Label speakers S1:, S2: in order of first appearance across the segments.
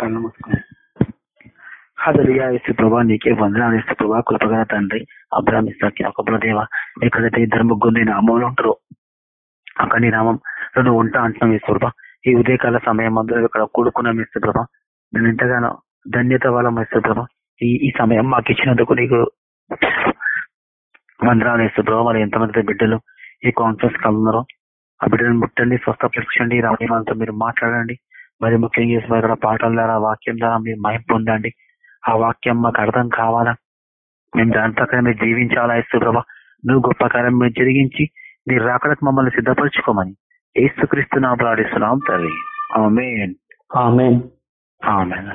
S1: కళ్ళు మూసుకుని ఇసు ప్రభా నీకే వందనాలు ఇసు ప్రభా కృపగల తండ్రి. అబ్రామ్ ఇస్తాకి ఒక దేవ ఎక్కడైతే ఇద్దరు ముగ్గురు నేను అమ్మలు ఉంటారు అక్కడ నీ నామం నువ్వు ఉంటా అంటున్నాం ఇసు ప్రభా. ఈ ఉదయకాల సమయం అందరూ ఇక్కడ కూడుకున్నాం ఇసు ప్రభా. నేను ఎంతగానో ధన్యత వాళ్ళం ఇసు ప్రభా ఈ ఈ సమయం మాకు ఇచ్చినందుకు నీకు వందనాలు ఇసు ప్రభా. మరి ఎంతమంది బిడ్డలు ఈ కాన్ఫరెన్స్ కలున్నారో ఆ బిడ్డలను ముట్టండి స్వస్థపరచండి రావడంతో మీరు మాట్లాడండి. మరి ముఖ్యంగా ఇక్కడ పాటల ద్వారా వాక్యం ద్వారా మీరు మహిం పొందండి. ఆ వాక్యం మాకు అర్థం కావాలా? మేము దాని ప్రకారం మీరు జీవించాలా ఇస్తు ప్రభా? నువ్వు గొప్ప కార్యం మీరు జరిగించి మీరు రాకడానికి మమ్మల్ని సిద్ధపరచుకోమని ఏసుక్రీస్తు నా ప్రాడిస్తున్నాం తల్లి. ఆమేన్.
S2: ఆమేన్.
S1: ఆమేన్.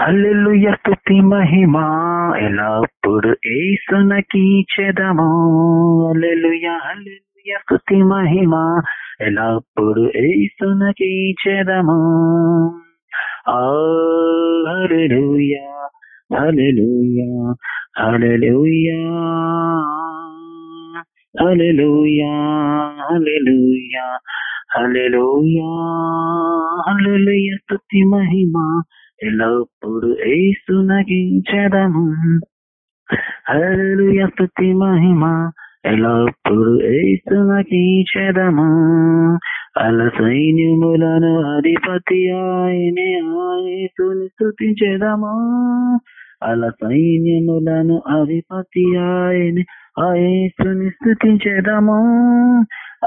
S1: హల్లెలూయా స్తుతి మహిమ. ఎల్లప్పుడు ఏసునకి చెదము. హల్లెలూయా హల్లెలూయా స్తుతి మహిమ. ఎల్లప్పుడు ఏసునకి చెదము ఆ హల్లెలూయా హల్లెలూయా హల్లెలూయా హల్లెలూయా హల్లెలూయా హల్లెలూయా హల్లెలూయా స్తుతి మహిమ ఎల్లప్పుడు ఏసునగించదము హల్లెలూయా స్తుతి మహిమ ఎల్లప్పుడు ఏసునగించదము అల సైన్యములను అధిపతి ఆయనే ఆయసుని స్తుతించదము అల సైన్యములను అధిపతి ఆయనే ఆయసుని స్తుతించదము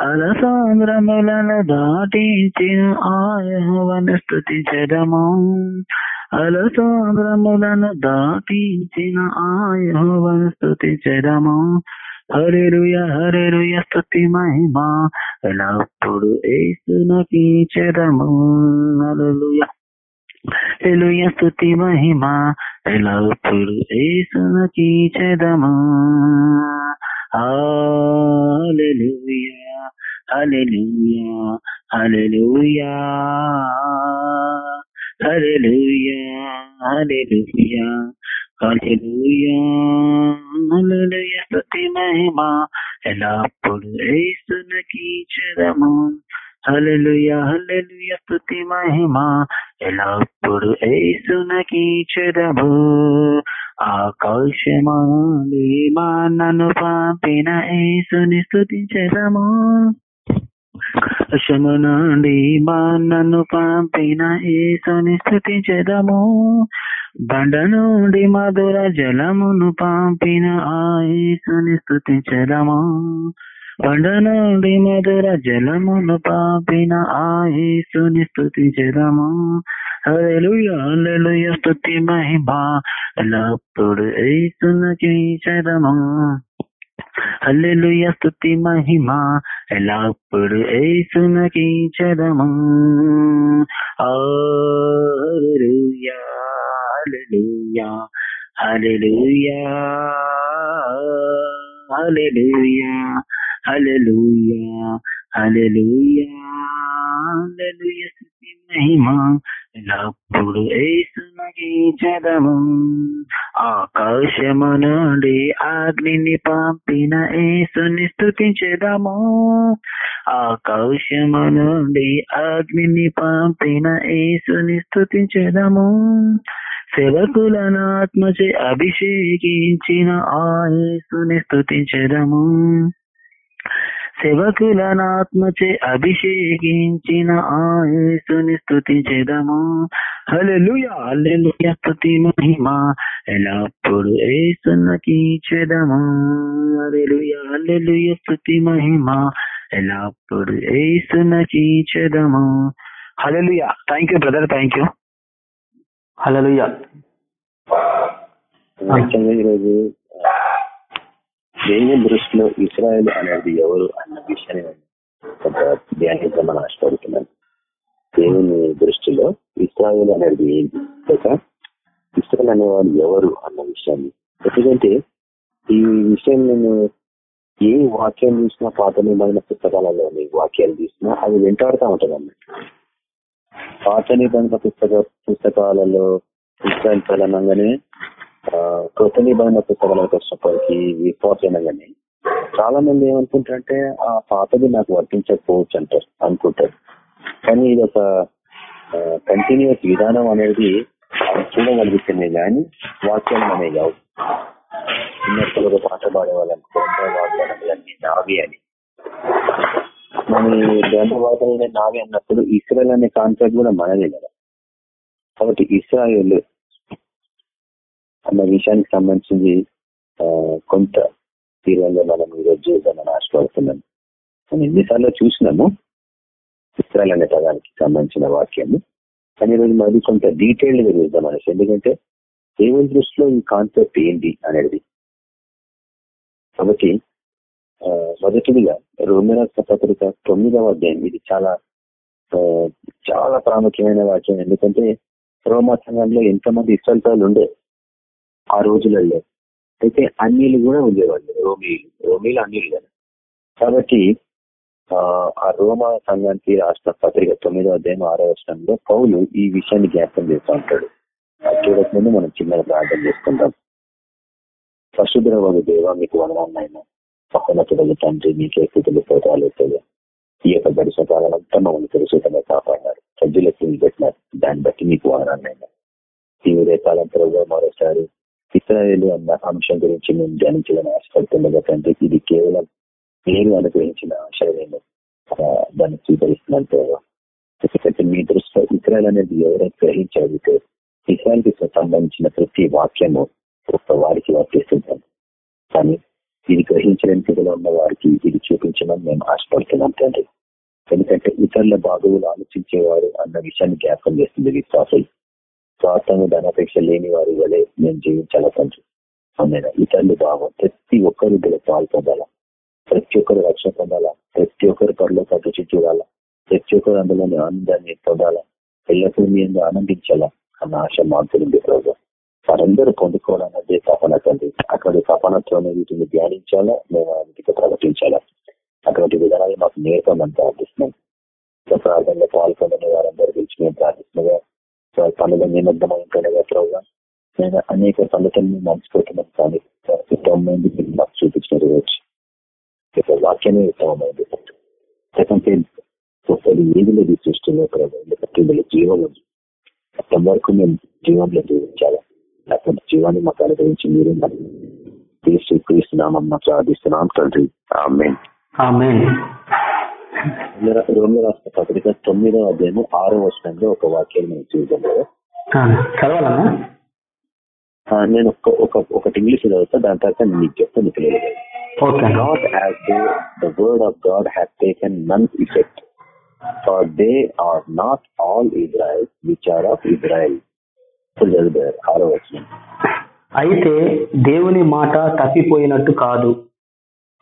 S1: అల సాంద్రములను దాటించిన ఆయహవను స్తుతించదము అల సాంద్రములను దాటించిన ఆయహవను స్తుతించదము హరేరుయ హరేరుయ స్తుతి మహిమ. ఎల్లప్పుడు ఏసునకి చెదము హల్లెలూయా. హల్లెలూయా స్తుతి మహిమ. ఎల్లప్పుడు ఏసునకి చెదము హల్లెలూయా హల్లెలూయా హల్లెలూయా. హల్లెలూయా హల్లెలూయా. హల్లెలూయా హల్లెలూయా స్తుతి మహిమ ఎల్లప్పుడు యేసునికి చెదము హల్లెలూయా హల్లెలూయా స్తుతి మహిమ ఎల్లప్పుడు యేసునికి చెదము ఆకాశమాలి మా నన్ను పంపిన ఏసుని స్తుతించెదము ఆకాశము నుండి మా నన్ను పంపిన యేసుని స్తుతించెదము బండ నుండి మధుర జలమును పంపిన ఆ యేసుని స్తుతించెదము బండ నుండి మధుర జలమును పంపిన ఆ ఏసుని స్తుతించెదము హల్లెలూయా హల్లెలూయా స్తుతి మహిమ ఎల్లప్పుడు యేసునికి చెదము. హల్లెలూయా స్తుతి మహిమ ఎల్లప్పుడు యేసునికి చెదము హల్లెలూయా హల్లెలూయా హల్లెలూయా హల్లెలూయా హల్లెలూయా హల్లెలూయా హల్లెలూయా స్తుతి మహిమ. ఎల్లప్పుడు యేసునికి చెదము ఆకాశము నుండి అగ్నిని పంపిన ఏసుని స్థుతించదము. ఆకాశము నుండి అగ్నిని పంపిన ఏసుని స్థుతించదము. సేవకులను ఆత్మచే అభిషేకించిన ఆ యేసుని స్థుతించదము. సేవకులను ఆత్మచే అభిషేకించిన ఆ యేసుని స్తుతించెదము హల్లెలూయా హల్లెలూయా స్తుతి మహిమ. ఎల్లప్పుడు యేసునికి చెదము. హల్లెలూయా హల్లెలూయా స్తుతి మహిమ. ఎల్లప్పుడు యేసునికి చెదము. Hallelujah thank you brother thank you
S2: hallelujah.
S3: ఈరోజు దేవుని దృష్టిలో ఇస్రాయల్ అనేది ఎవరు అన్న విషయాన్ని నేను కొంత ధ్యానిద్దామని ఆశపడుతున్నాను. దేవుని దృష్టిలో ఇస్రాయల్ అనేది ఏంటి? లేక ఇస్రాయల్ అనేవాడు ఎవరు అన్న విషయాన్ని. ఎందుకంటే ఈ విషయం నేను ఏ వాక్యం చూసినా పాత నిబంధన పుస్తకాలలోని వాక్యాలు చూసినా అవి వెంటాడుతూ ఉంటుంది అన్నట్టు పాత నిబంధన పుస్తక పుస్తకాలలో ఇస్రాయల్ ప్రధానంగానే కృత నిబంధన పుస్తకాలకు వచ్చినప్పటికీ విశ్వాసం అనగానే చాలా మంది ఏమనుకుంటారంటే ఆ పాతది నాకు వర్తించకపోవచ్చు అంటారు అనుకుంటారు. కానీ ఇది ఒక కంటిన్యూస్ విధానం అనేది చూడగలుగుతుంది కానీ వాక్యాలు అనే కావు చిన్నప్పుడు ఒక పాట పాడేవాళ్ళని వాళ్ళు వాగ్దానములన్నీ నావి అని. మన గ్రంథ నావి అన్నప్పుడు ఇస్రాయల్ అనే కాన్సెప్ట్ కూడా మనదే కదా. కాబట్టి ఇస్రాయల్ అన్న విషయానికి సంబంధించింది కొంత తీరంలో మనం ఈరోజు చూద్దామని ఆశపడుతున్నాం మనం ఎన్నిసార్లు చూసినాము ఇస్రాయల్ అనే పదానికి సంబంధించిన వాక్యము. కానీ ఈరోజు మరి కొంత డీటెయిల్డ్గా చూద్దాం అనేసి. ఎందుకంటే దేవుని దృష్టిలో ఈ కాన్సెప్ట్ ఏంటి అనేది. కాబట్టి మొదటిదిగా రోమిరాజ పత్రిక తొమ్మిదవ అధ్యాయం. ఇది చాలా చాలా ప్రాముఖ్యమైన వాక్యం. ఎందుకంటే రోమా సంఘంలో ఎంతమంది ఇష్టలు ఉండే ఆ రోజులలో అయితే అన్నిలు కూడా ఉండేవాళ్ళు. రోమీలు రోమీలు అన్నిలు కదా కాబట్టి ఆ రోమా సంఘానికి రాష్ట్ర పత్రిక తొమ్మిదో అధ్యాయం ఆరో వర్షంలో పౌలు ఈ విషయాన్ని జ్ఞాపకం చేస్తూ ఉంటాడు. చూడకముందు మనం చిన్నగా ప్రార్థన చేసుకుంటాం పశుద్రవకు దేవ మీకు వదనాలైనా పక్కన పిల్లలు తండ్రి మీకే స్థితులు పోతాలు ఈ యొక్క గడిచిన కాలం అంతా మమ్మల్ని సురక్షితంగా కాపాడినారు. సజ్జులకు పెట్టినారు. దాన్ని బట్టి మీకు వదనాలైనా ఈ ఉదయకాలం ప్రభావ మరోసారి ఇస్రాయేల్ అన్న అంశం గురించి మేము ధ్యానించాలని ఆశపడుతుండగా తండ్రి ఇది కేవలం నేను అనుగ్రహించిన ఆశయం దాన్ని స్వీకరిస్తున్నాను ఎందుకంటే మీ దృష్టిలో ఇస్రాయల్ అనేది ఎవరో గ్రహించారు ఇస్రాయల్కి సంబంధించిన ప్రతి వాక్యము వారికి వర్తిస్తుంటాం కానీ ఇది గ్రహించలేని స్థితిలో ఉన్న వారికి ఇది చూపించడం మేము ఆశపడుతున్నాం తండ్రి. ఎందుకంటే ఇతరుల బాధువులు ఆలోచించేవారు అన్న విషయాన్ని జ్ఞాపకం చేస్తుంది విశ్వాసం స్వార్థము ధనాపేక్ష లేని వారి వలె మేము జీవించాలా తండ్రి? ఈ తల్లి భావం ప్రతి ఒక్కరు ఇందులో పాల్పొందాలా ప్రతి ఒక్కరు రక్షణ పొందాలా? ప్రతి ఒక్కరు పనిలో పద్ధతి చూడాలా? ప్రతి ఒక్కరు అందులోని ఆనందాన్ని పొందాలా? ఎల్లప్పుడూ మీ ఆనందించాలా? అన్న ఆశ మాత్రమే ప్రభు. వారందరూ పొందుకోవాలన్నదే తపన తండ్రి. అక్కడి తపనతోనే వీటిని ధ్యానించాలా? మేము ఆయనకి ప్రకటించాలా అటువంటి విధానాలు మాకు నేర్పమని ప్రార్థిస్తున్నాం. ప్రార్థనలో పాల్పొందని వారందరూ గురించి మేము ప్రార్థిస్తున్నాగా పనులు నిమగ్నమై నిమగ్నమైపోయినగా ప్రభావ నేను అనేక పనులతో మర్చిపోతున్నాం కానీ ఉత్తమమైంది మీరు మాకు చూపించినారు రోజు వాక్యమే ఉత్తమమైంది. ఎందుకంటే అసలు ఏది లేదు సృష్టిలో ప్రభావ ఎందుకంటే ఇందులో జీవం ఉంది. అప్పటి వరకు మేము జీవంలో జీవించాలా? అటువంటి జీవాన్ని మాకు అనుగ్రహించి మీరు క్రీస్తు క్రీస్తు నామం ప్రార్థిస్తున్నాం తండ్రి. ఆమె రోమిల రాష్ట్ర పత్రిక తొమ్మిదో అధ్యాయం ఆరో వర్షంలో ఒక వాక్యాన్ని మేము చూద్దాం కదా నేను ఒక ఒకటి ఇంగ్లీష్ చదువుతా దాని తర్వాత నీకు చెప్తా నీకు లేదు not as they the word of God has taken none effect for they are not all Israel which are of Israel ఆరో వచ్చిన
S2: అయితే దేవుని మాట తప్పిపోయినట్టు కాదు.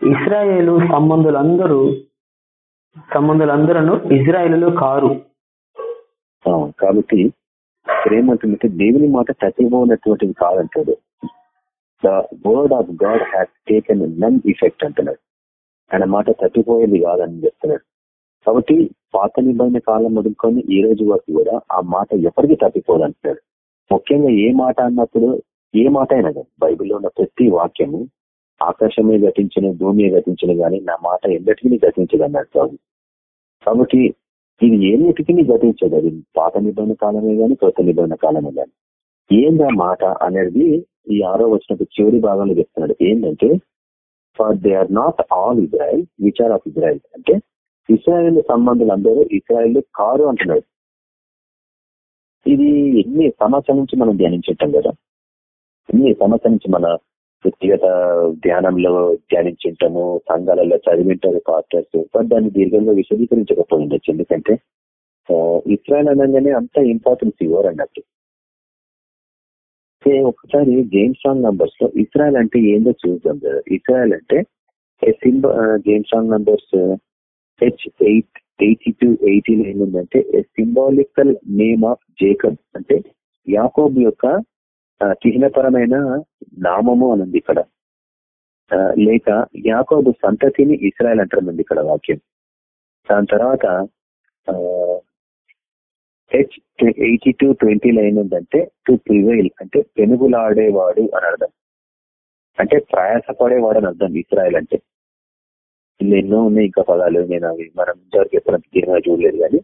S2: ఇస్రాయేలు సంబంధులందరూ సంబంధులందరూ ఇజ్రాయేలు కారు.
S3: కాబట్టి ఏమంటుందంటే దేవుని మాట తప్పిపోయినటువంటిది కాదంటాడు. The word of God has taken none effect అంటున్నాడు. ఆయన మాట తప్పిపోయేది కాదని చెప్తున్నాడు. కాబట్టి పాత నిబంధన కాలం మొదలుకొని ఈ రోజు వరకు కూడా ఆ మాట ఎప్పటికీ తప్పిపోదు అంటున్నాడు ముఖ్యంగా ఏ మాట అన్నప్పుడు ఏ మాట అయినా బైబిల్లో ఉన్న ప్రతి వాక్యము ఆకాశమే గతించిన భూమి గతించిన కానీ నా మాట ఎన్నటికీ గతించదు ప్రభు. కాబట్టి ఇది ఏన్నిటికీ గతించదు. అది పాత నిబంధన కాలమే కానీ కొత్త నిబంధన కాలమే కానీ ఏందా మాట అనేది ఈ ఆరో వచ్చినప్పుడు చివరి భాగంలో చెప్తున్నాడు. ఏంటంటే for they are not all Israel which are of Israel అంటే ఇస్రాయల్ సంబంధులు అందరూ ఇస్రాయల్ కారు అంటున్నాడు. ఇది ఎన్ని సంవత్సరం నుంచి మనం ధ్యానించటం కదా ఎన్ని సంవత్సరం నుంచి మన వ్యక్తిగత ధ్యానంలో ధ్యానించుంటాము సంఘాలలో చదివింటారు పాస్టర్స్ బట్ దాన్ని దీర్ఘంగా విశదీకరించకపోయిండొచ్చు. ఎందుకంటే ఇస్రాయల్ అనగానే అంత ఇంపార్టెన్స్ ఇవ్వరు అన్నట్టు ఒకసారి గేమ్ సాంగ్ నంబర్స్లో ఇస్రాయల్ అంటే ఏందో చూద్దాం కదా. ఇస్రాయల్ అంటే గేమ్ song numbers H eight eighty two eighty ఏముందంటే సింబాలికల్ నేమ్ ఆఫ్ జేకబ్ అంటే యాకోబ్ యొక్క చిహ్నపరమైన నామము అనుంది ఇక్కడ. లేక యాకోబు సంతతిని ఇస్రాయల్ అంటుంది ఇక్కడ వాక్యం. దాని తర్వాత H eighty two twenty line ఉందంటే టు ప్రివైల్ అంటే పెనుగులాడేవాడు అని అర్థం. అంటే ప్రయాసపడేవాడు అని అర్థం ఇస్రాయల్ అంటే. ఎన్నో ఉన్నాయి ఇంకా పదాలు నేను అవి మనం ఇంతవరకు ఎప్పుడంత తీరుగా చూడలేదు కానీ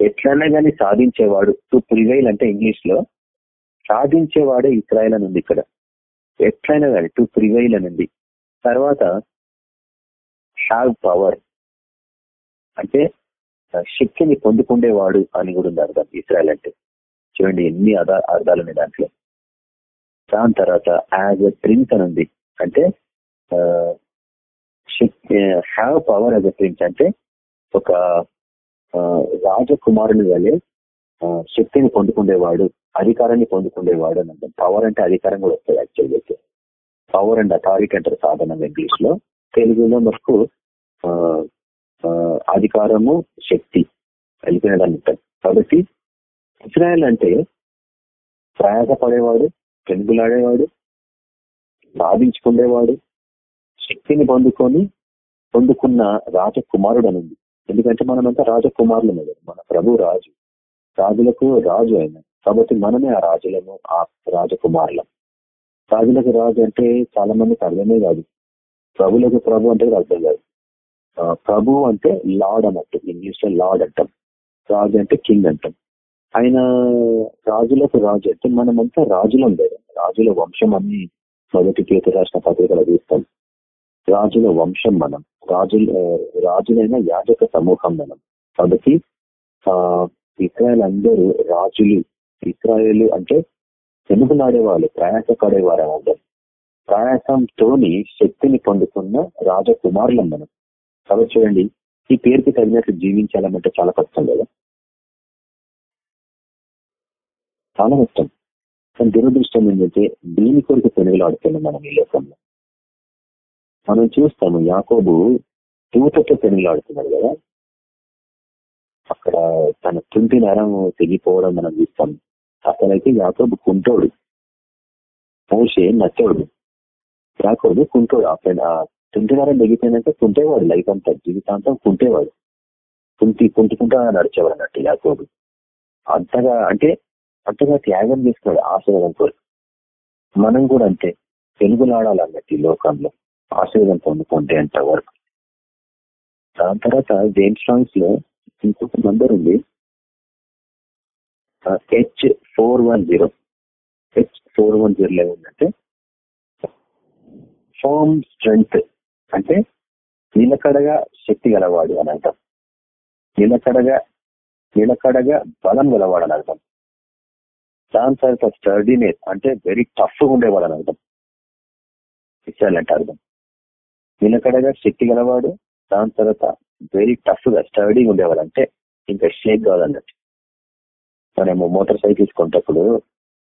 S3: ఎట్లన్నా కానీ సాధించేవాడు టు ప్రివైల్ అంటే ఇంగ్లీష్లో సాధించేవాడే ఇస్రాయల్ అని ఉంది ఇక్కడ. ఎట్లయినా కానీ టు ప్రివైల్ అని ఉంది తర్వాత హ్యావ్ పవర్. అంటే శక్తిని పొందుకుండేవాడు అని కూడా ఉంది అర్థం ఇస్రాయల్ అంటే. చూడండి ఎన్ని అర్థాలు ఉన్నాయి దాంట్లో. దాని తర్వాత యాజ్ ఎ ప్రిన్స్ అని ఉంది. అంటే have power as a prince అంటే ఒక రాజకుమారుని వలె శక్తిని పొందుకునేవాడు అధికారాన్ని పొందుకునేవాడు అని అంటాం పవర్ అంటే అధికారం కూడా వస్తుంది యాక్చువల్గా అయితే. పవర్ అండ్ అథారిటీ అంటారు సాధారణంగా ఇంగ్లీష్లో. తెలుగులో మనకు అధికారము శక్తి వెళ్ళిపోయినదని అంటారు. కాబట్టి ఇజ్రాయల్ అంటే ప్రయాసపడేవాడు పెనుగులాడేవాడు సాధించుకునేవాడు శక్తిని పొందుకొని పొందుకున్న రాజకుమారుడు అనుంది ఎందుకంటే మనమంతా రాజకుమారులు మన ప్రభు రాజు. రాజులకు రాజు అయిన. కాబట్టి మనమే ఆ రాజులను ఆ రాజకుమారులం. రాజులకు రాజు అంటే చాలా మందికి అర్థమే కాదు. ప్రభులకు ప్రభు అంటే అర్థం కాదు. ప్రభు అంటే లార్డ్ అన్నట్టు. ఇంగ్లీష్లో లార్డ్ అంటాం. రాజు అంటే కింగ్ అంటాం. ఆయన రాజులకు రాజు అంటే మనమంతా రాజులం లేదు రాజుల వంశం అని మొదటి పేరు రాసిన పత్రికలు చూస్తాం. రాజుల వంశం మనం. రాజుల రాజులైన యాజక సమూహం మనం. కాబట్టి ఇస్రాయల్ అందరూ రాజులు. ఇస్రాయలు అంటే వెనుకలాడేవాళ్ళు ప్రయాస పడేవారు అందరు. ప్రయాసంతోని శక్తిని పొందుకున్న రాజకుమారులం మనం. కాబట్టి చూడండి ఈ పేరుకి తగినట్లు జీవించాలంటే చాలా కష్టం కదా? చాలా కష్టం. కానీ దురదృష్టం ఏంటంటే దీని కొరకు పెనుగులాడుతున్నాం మనం ఈ లోకంలో. మనం చూస్తాము యాకోబు దూతతో పెనులాడుతున్నాడు కదా. అక్కడ తన తుంటి నరం తెగిపోవడం మనం చూస్తాం. అతనైతే యాకోబు కుంటోడు. మోషే నచ్చోడు. యాకోబు కుంటోడు. ఆ తుంటి నరం తెగిపోయినాక కుంటేవాడు లైఫ్ అంతా జీవితాంతం కుంటేవాడు. కుంటి కుంటుకుంటా నడిచేవాడు అన్నట్టు యాకోబు. అంతగా అంటే అంతగా త్యాగం చేసుకున్నాడు ఆశీర్వాదం కోరు మనం కూడా అంతే తెలుగులాడాలన్నట్టు ఈ లోకంలో. ఆశీర్వాదం పొందుకుంటే అంత వరకు దాని తర్వాత జేమ్స్ స్ట్రాంగ్స్లో ఇంకొక నంబర్ ఉంది. H four one zero H four one zero ఏముందంటే ఫామ్ స్ట్రెంగ్త్ అంటే నిలకడగా శక్తి గలవాడు అని అంటాం నిలకడగా నిలకడగా బలం గలవాడు అని అర్థం. దాని తర్వాత స్టడీనెస్ అంటే వెరీ టఫ్గా ఉండేవాడు అని అర్థం. ఇచ్చాలంటే అర్థం. నిలకడగా శక్తి గలవాడు దాని తర్వాత వెరీ టఫ్గా స్టడీ ఉండేవాడు అంటే ఇంకా షేక్ కావాలన్నట్టు మనము మోటార్ సైకిల్స్ కొంటప్పుడు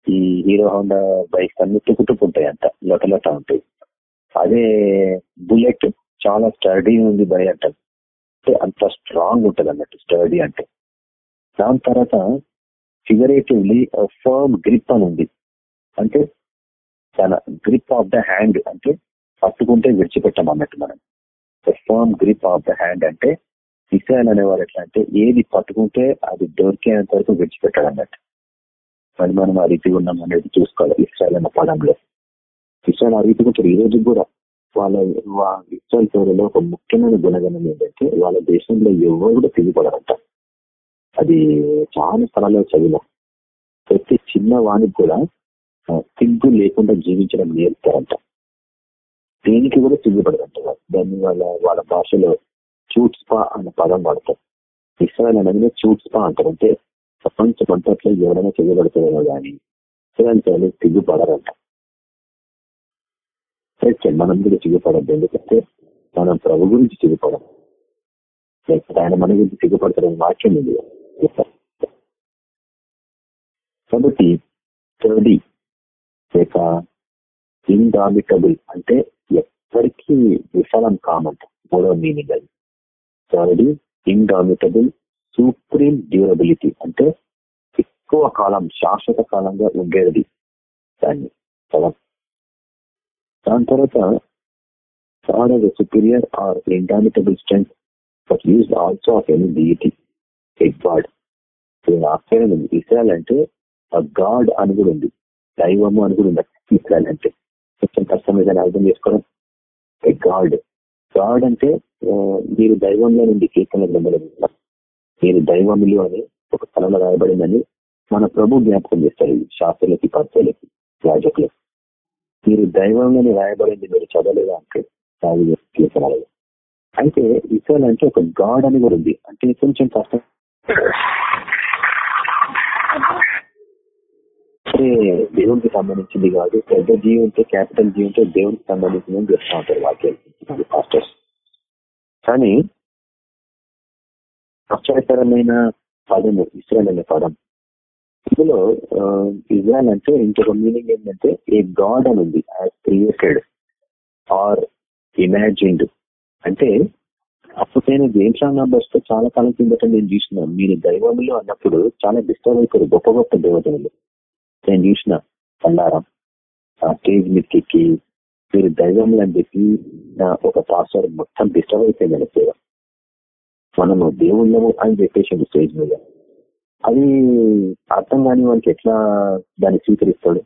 S3: ఈ హీరో హోండా బైక్స్ అన్ని తుకుతుకుంటాయి అంట లొట లొట ఉంటాయి. అదే బుల్లెట్ చాలా స్టడీ ఉంది బై అంటారు అంటే అంత స్ట్రాంగ్ ఉంటుంది అన్నట్టు స్టడీ అంటే. దాని తర్వాత ఫిగరేటివ్లీ ఫర్మ్ గ్రిప్ అని ఉంది. అంటే తన గ్రిప్ ఆఫ్ ద హ్యాండ్ అంటే పట్టుకుంటే విడిచిపెట్టాం అన్నట్టు మనం. Firm grip of the hand అంటే ఇస్రాయల్ అనేవారు ఎట్లా అంటే ఏది పట్టుకుంటే అది దొరికేంత వరకు విడిచిపెట్టాడు అన్నట్టు. మరి మనం ఆ రీతి ఉన్నాం అనేది చూసుకోవాలి ఇస్రాయల్ అన్న పదంలో. ఇస్రాయల్ ఆ రీతి ఉంటారు ఈ రోజు కూడా వాళ్ళ ఇస్రాయల్ పేరులో ఒక ముఖ్యమైన గుణగణం ఏంటంటే వాళ్ళ దేశంలో ఎవరు కూడా తిరిగిపడారంట అది చాలా స్థలాల్లో చదివిన. ప్రతి చిన్న వానికి కూడా తిగ్గు లేకుండా జీవించడం నేర్పుతారంట. దేనికి కూడా సిగ్గుపడదంట దాన్ని వాళ్ళ వాళ్ళ భాషలో చూట్స్పా అనే పదం వాడతారు. ఇస్రాయల్ అనగానే చూట్స్పా అంటారు. అంటే ప్రపంచం అంతట్లో ఎవరైనా చేయబడుతుందో కానీ ఇస్రాయల్ సరే మనం కూడా సిగ్గుపడద్దు ఎందుకంటే మనం ప్రభు గురించి సిగ్గుపడం లేకపోతే ఆయన మన గురించి సిగ్గుపడతారని వాక్యం ఉంది. కాబట్టి థర్డీ లేక ఇన్డామిటబుల్ అంటే ఎప్పటికీ విఫలం కామంట. మూడో మీనింగ్ అది. థర్డ్ ఇన్డామిటబుల్ సుప్రీం డ్యూరబిలిటీ అంటే ఎక్కువ కాలం శాశ్వత కాలంగా ఉండేది దాన్ని. దాని తర్వాత third as superior or or indomitable but use also of any deity deity ఆశ్చర్యం ఉంది. ఇస్రాయల్ అంటే గాడ్ అని కూడా ఉంది. దైవము అని కూడా ఉంది. ఇస్రాయల్ అంటే. కొంచెం కష్టం ఏదైనా అర్థం చేసుకోవడం ఏ గాడ్ గాడ్ అంటే మీరు దైవంలో నుండి కీర్తన గ్రంథాలు మీరు దైవములు అని ఒక స్థలంలో రాయబడిందని మన ప్రభు జ్ఞాపకం చేస్తారు శాస్త్రులకి పత్రులకి యాజకులకి. మీరు దైవంలోని రాయబడింది మీరు చదవలేదా అంటే దాని కీర్తనలు. అయితే ఇసల్ అంటే ఒక గాడ్ అని కూడా ఉంది. అంటే కొంచెం కష్టం. అంటే దేవునికి సంబంధించింది కాదు పెద్ద జీవి ఉంటే క్యాపిటల్ జీవి ఉంటే దేవునికి సంబంధించింది అని చెప్తా ఉంటారు వాక్యాలు. పాస్టర్స్. కానీ ఆశ్చర్యకరమైన పదము ఇస్రాయల్ అనే పదం. ఇందులో ఇజ్రాయల్ అంటే ఇంకొక మీనింగ్ ఏంటంటే ఏ గాడ్ అని ఉంది యాజ్ క్రియేటెడ్ ఆర్ ఇమాజిన్డ్ అంటే అప్పుడు నేను జేమ్స్ నంబర్స్తో చాలా కాలం కిందట నేను చూసిన మీరు దైవములు అన్నప్పుడు చాలా డిస్టర్బ్ అయిపోయారు గొప్ప గొప్ప దేవతలు. నేను చూసిన అన్నారం ఆ స్టేజ్ మీదకి ఎక్కి మీరు దైవంలో అని చెప్పి నా ఒక పాస్టర్ మొత్తం డిస్టర్బ్ అయిపోయిందని సేవ. మనము దేవుళ్ళము అని చెప్పేసి స్టేజ్ మీద. అది అర్థం కాని వానికి ఎట్లా దాన్ని స్వీకరిస్తాడు?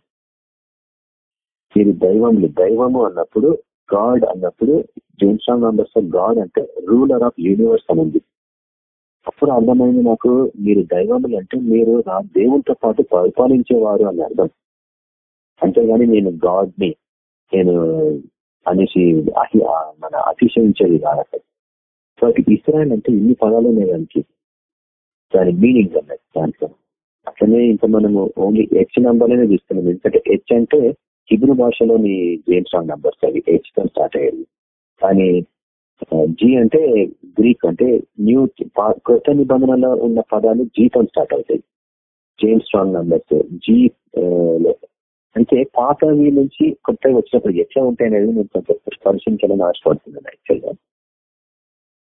S3: మీరు దైవములు దైవము అన్నప్పుడు గాడ్ అన్నప్పుడు జేమ్స్ రాంగ్ నంబర్స్ గాడ్ అంటే రూలర్ ఆఫ్ యూనివర్స్ అని ఉంది. అప్పుడు అర్థమైంది నాకు మీరు దైవములు అంటే మీరు నా దేవునితో పాటు పరిపాలించేవారు అని అర్థం. అంతేగాని నేను గాడ్ని నేను అనేసి అహి- మన అతిశయించేది కాదు సో ఇస్రాయల్ అంటే ఇన్ని పదాలు ఉన్నాయి దానికి. దాని మీనింగ్ అన్నది దాంట్లో. అట్లనే ఇంకా మనము ఓన్లీ హెచ్ నంబర్లోనే చూస్తున్నాం. ఎందుకంటే హెచ్ అంటే హిబ్రూ భాషలోని జేమ్స్ రాంగ్ నంబర్స్ అవి. హెచ్తో స్టార్ట్ అయ్యేది. కానీ జీ అంటే గ్రీక్ అంటే న్యూ పా- కొత్త నిబంధనలో ఉన్న పదాలు జీతో స్టార్ట్ అవుతాయి. జేమ్స్ స్ట్రాంగ్ నంబర్స్ జీ అంటే పాతవి నుంచి కొత్తవి వచ్చినప్పుడు ఎట్లా ఉంటాయి అనేది నేను కొంచెం పరిశీలించాలని ఆశపడుతున్నాను యాక్చువల్గా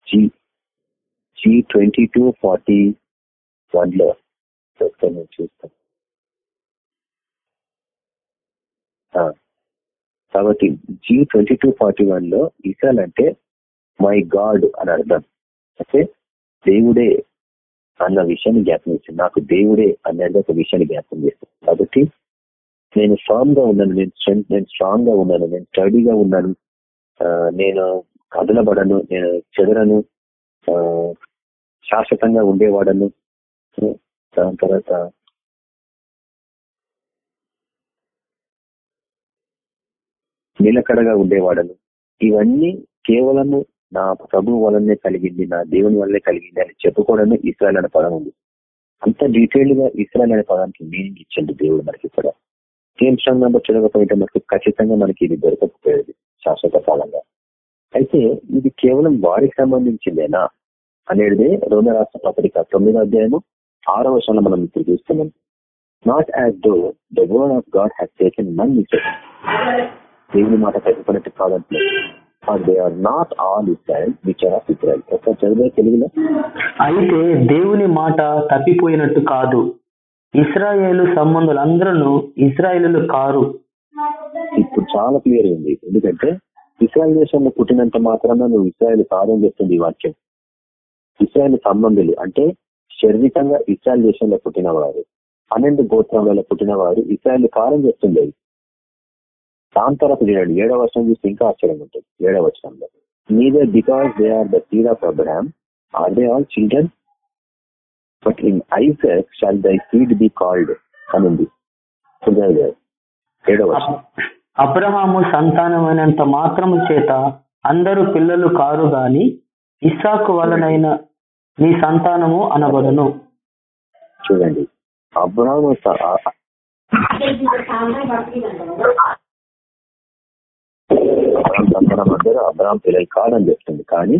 S3: G G twenty two forty వన్లో నేను చూస్తాను కాబట్టి జీ ట్వంటీ టూ ఫార్టీ వన్లో ఇసాల్ అంటే మై గాడ్ అని అర్థం. అంటే దేవుడే అన్న విషయాన్ని జ్ఞాపకం చేస్తుంది నాకు దేవుడే అనేది ఒక విషయాన్ని జ్ఞాపకం చేస్తుంది కాబట్టి నేను స్ట్రాంగ్గా ఉన్నాను. నేను strength- నేను స్ట్రాంగ్గా ఉన్నాను. నేను స్టడీగా ఉన్నాను. నేను కదలబడను. నేను చెదరను. శాశ్వతంగా ఉండేవాడను. దాని తర్వాత నిలకడగా ఉండేవాడను. ఇవన్నీ కేవలము నా ప్రభు వలనే కలిగింది నా దేవుని వల్లే కలిగింది అని చెప్పుకోవడమే ఇస్రాయల్ అనే పదం ఉంది. అంత డీటెయిల్డ్గా ఇస్రాయల్ అనే పదానికి మీనింగ్ ఇచ్చింది దేవుడు మనకి ఇక్కడ గేమ్ స్ట్రాంగ్ నెంబర్ మనకి ఖచ్చితంగా మనకి ఇది దొరకకపోయేది శాశ్వత కాలంగా. అయితే ఇది కేవలం వారికి సంబంధించిందేనా అనేది రోమ రాష్ట్ర పత్రిక తొమ్మిదో అధ్యాయము ఆరో వర్షంలో మనం ఇప్పుడు చూస్తున్నాం. Not as though the word of God has taken none దేవుని మాట తగ్గిపోయినట్టు కాదంటే they are not all Israel which are of ఒకసారి చదివే తెలుగులో?
S2: అయితే దేవుని మాట తప్పిపోయినట్టు కాదు. ఇస్రాయేలు సంబంధులందరూ ఇస్రాయేలు కారు.
S3: ఇప్పుడు చాలా క్లియర్ ఉంది ఎందుకంటే ఇస్రాయల్ దేశంలో పుట్టినంత మాత్రాన నువ్వు ఇస్రాయల్ కాదని చెప్తుంది ఈ వాక్యం. ఇస్రాయల్ సంబంధులు అంటే శారీరకంగా ఇస్రాయల్ దేశంలో పుట్టిన వారు పన్నెండు గోత్రాలలో పుట్టిన వారు ఇస్రాయల్ కారం చెప్తుంది తర్వాత చూడండి ఏడవ వర్షం చూస్తే ఇంకా ఆశ్చర్యం ఉంటుంది. ఏడవ వర్షంలో neither because they are the seed of Abraham are they all children but in Isaac shall thy seed be called అని ఉంది ఏడవ వర్షం
S2: అబ్రహాము సంతానమైనంత మాత్రము చేత అందరూ పిల్లలు కారు గాని ఇస్సాకు వలనైన నీ సంతానము అనబడును.
S3: చూడండి అబ్రాహం అబ్రాహం సంతానం అందరూ అబ్రాహం పిల్లలు కాదని చెప్తుంది. కానీ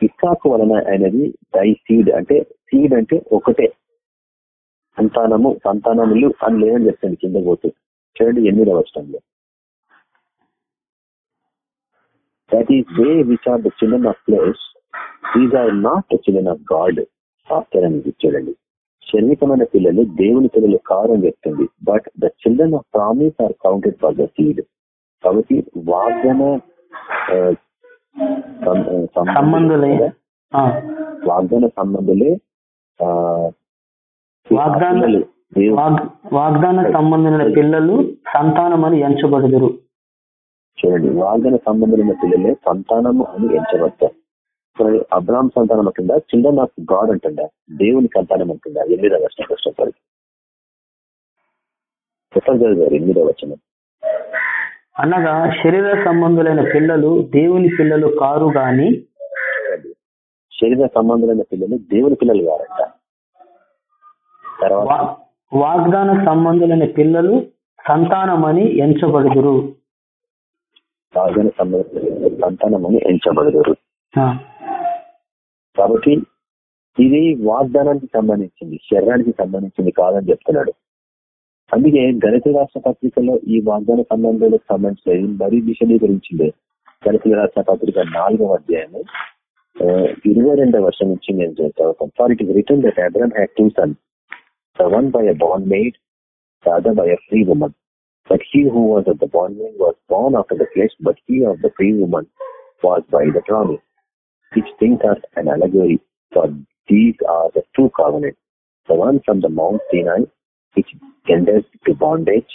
S3: ఇస్సాకు వలన అనేది దై సీడ్ అంటే సీడ్ అంటే ఒకటే. సంతానము సంతానములు అని లేదని చెప్తుంది కింద పోతూ. చూడండి ఎనిమిదవ వచ్చంలో that is they which are the children of flesh these are not the children of God after అని చూడండి శరీరమైన పిల్లలు దేవుని పిల్లలు కారు చెప్తుంది. But the children of promise are counted for the seed కాబట్టి వాగ్దాన
S2: సంబంధులే.
S3: వాగ్దాన సంబంధులే ఆ,
S2: వాగ్దాన సంబంధమైన పిల్లలు సంతానమని ఎంచబడుదురు.
S3: చూడండి వాగ్దాన సంబంధమైన పిల్లలే సంతానము అని ఎంచబడతారు. అబ్రాహ్మ సంతానం అంటుందా చిల్డ్రన్ ఆఫ్ గాడ్ అంటుందా దేవుని సంతానం అంటుందా ఎనిమిదో వర్షం కష్టపడి చెప్పండి గారు ఎనిమిదో వచనం.
S2: అనగా శరీర సంబంధులైన పిల్లలు దేవుని పిల్లలు కారు గాని.
S3: శరీర సంబంధమైన పిల్లలు దేవుని పిల్లలు కారంట. తర్వాత
S2: వాగ్దాన సంబంధులైన పిల్లలు సంతానమని ఎంచబడుదురు.
S3: వాగ్దాన సంతానం అని ఎంచబడదురు. కాబట్టి ఇది వాగ్దానానికి సంబంధించింది శరీరానికి సంబంధించింది కాదని చెప్తున్నాడు. అందుకే గణిత రాష్ట్ర పత్రికలో ఈ వాగ్దాన సంబంధాలకు సంబంధించిన మరీ విశదీకరించింది. గణిత రాష్ట్ర పత్రిక నాలుగవ అధ్యాయము ఇరవై రెండవ వర్షం నుంచి నేను చదువుతాను for it is written that Abraham had two son the one by a bond maid the other by a free woman but he who was of the bond maid was born of the flesh but he of the free woman was by the Trami which things are an allegory, for these are the two covenants. The one from the Mount Sinai, which ended to bondage,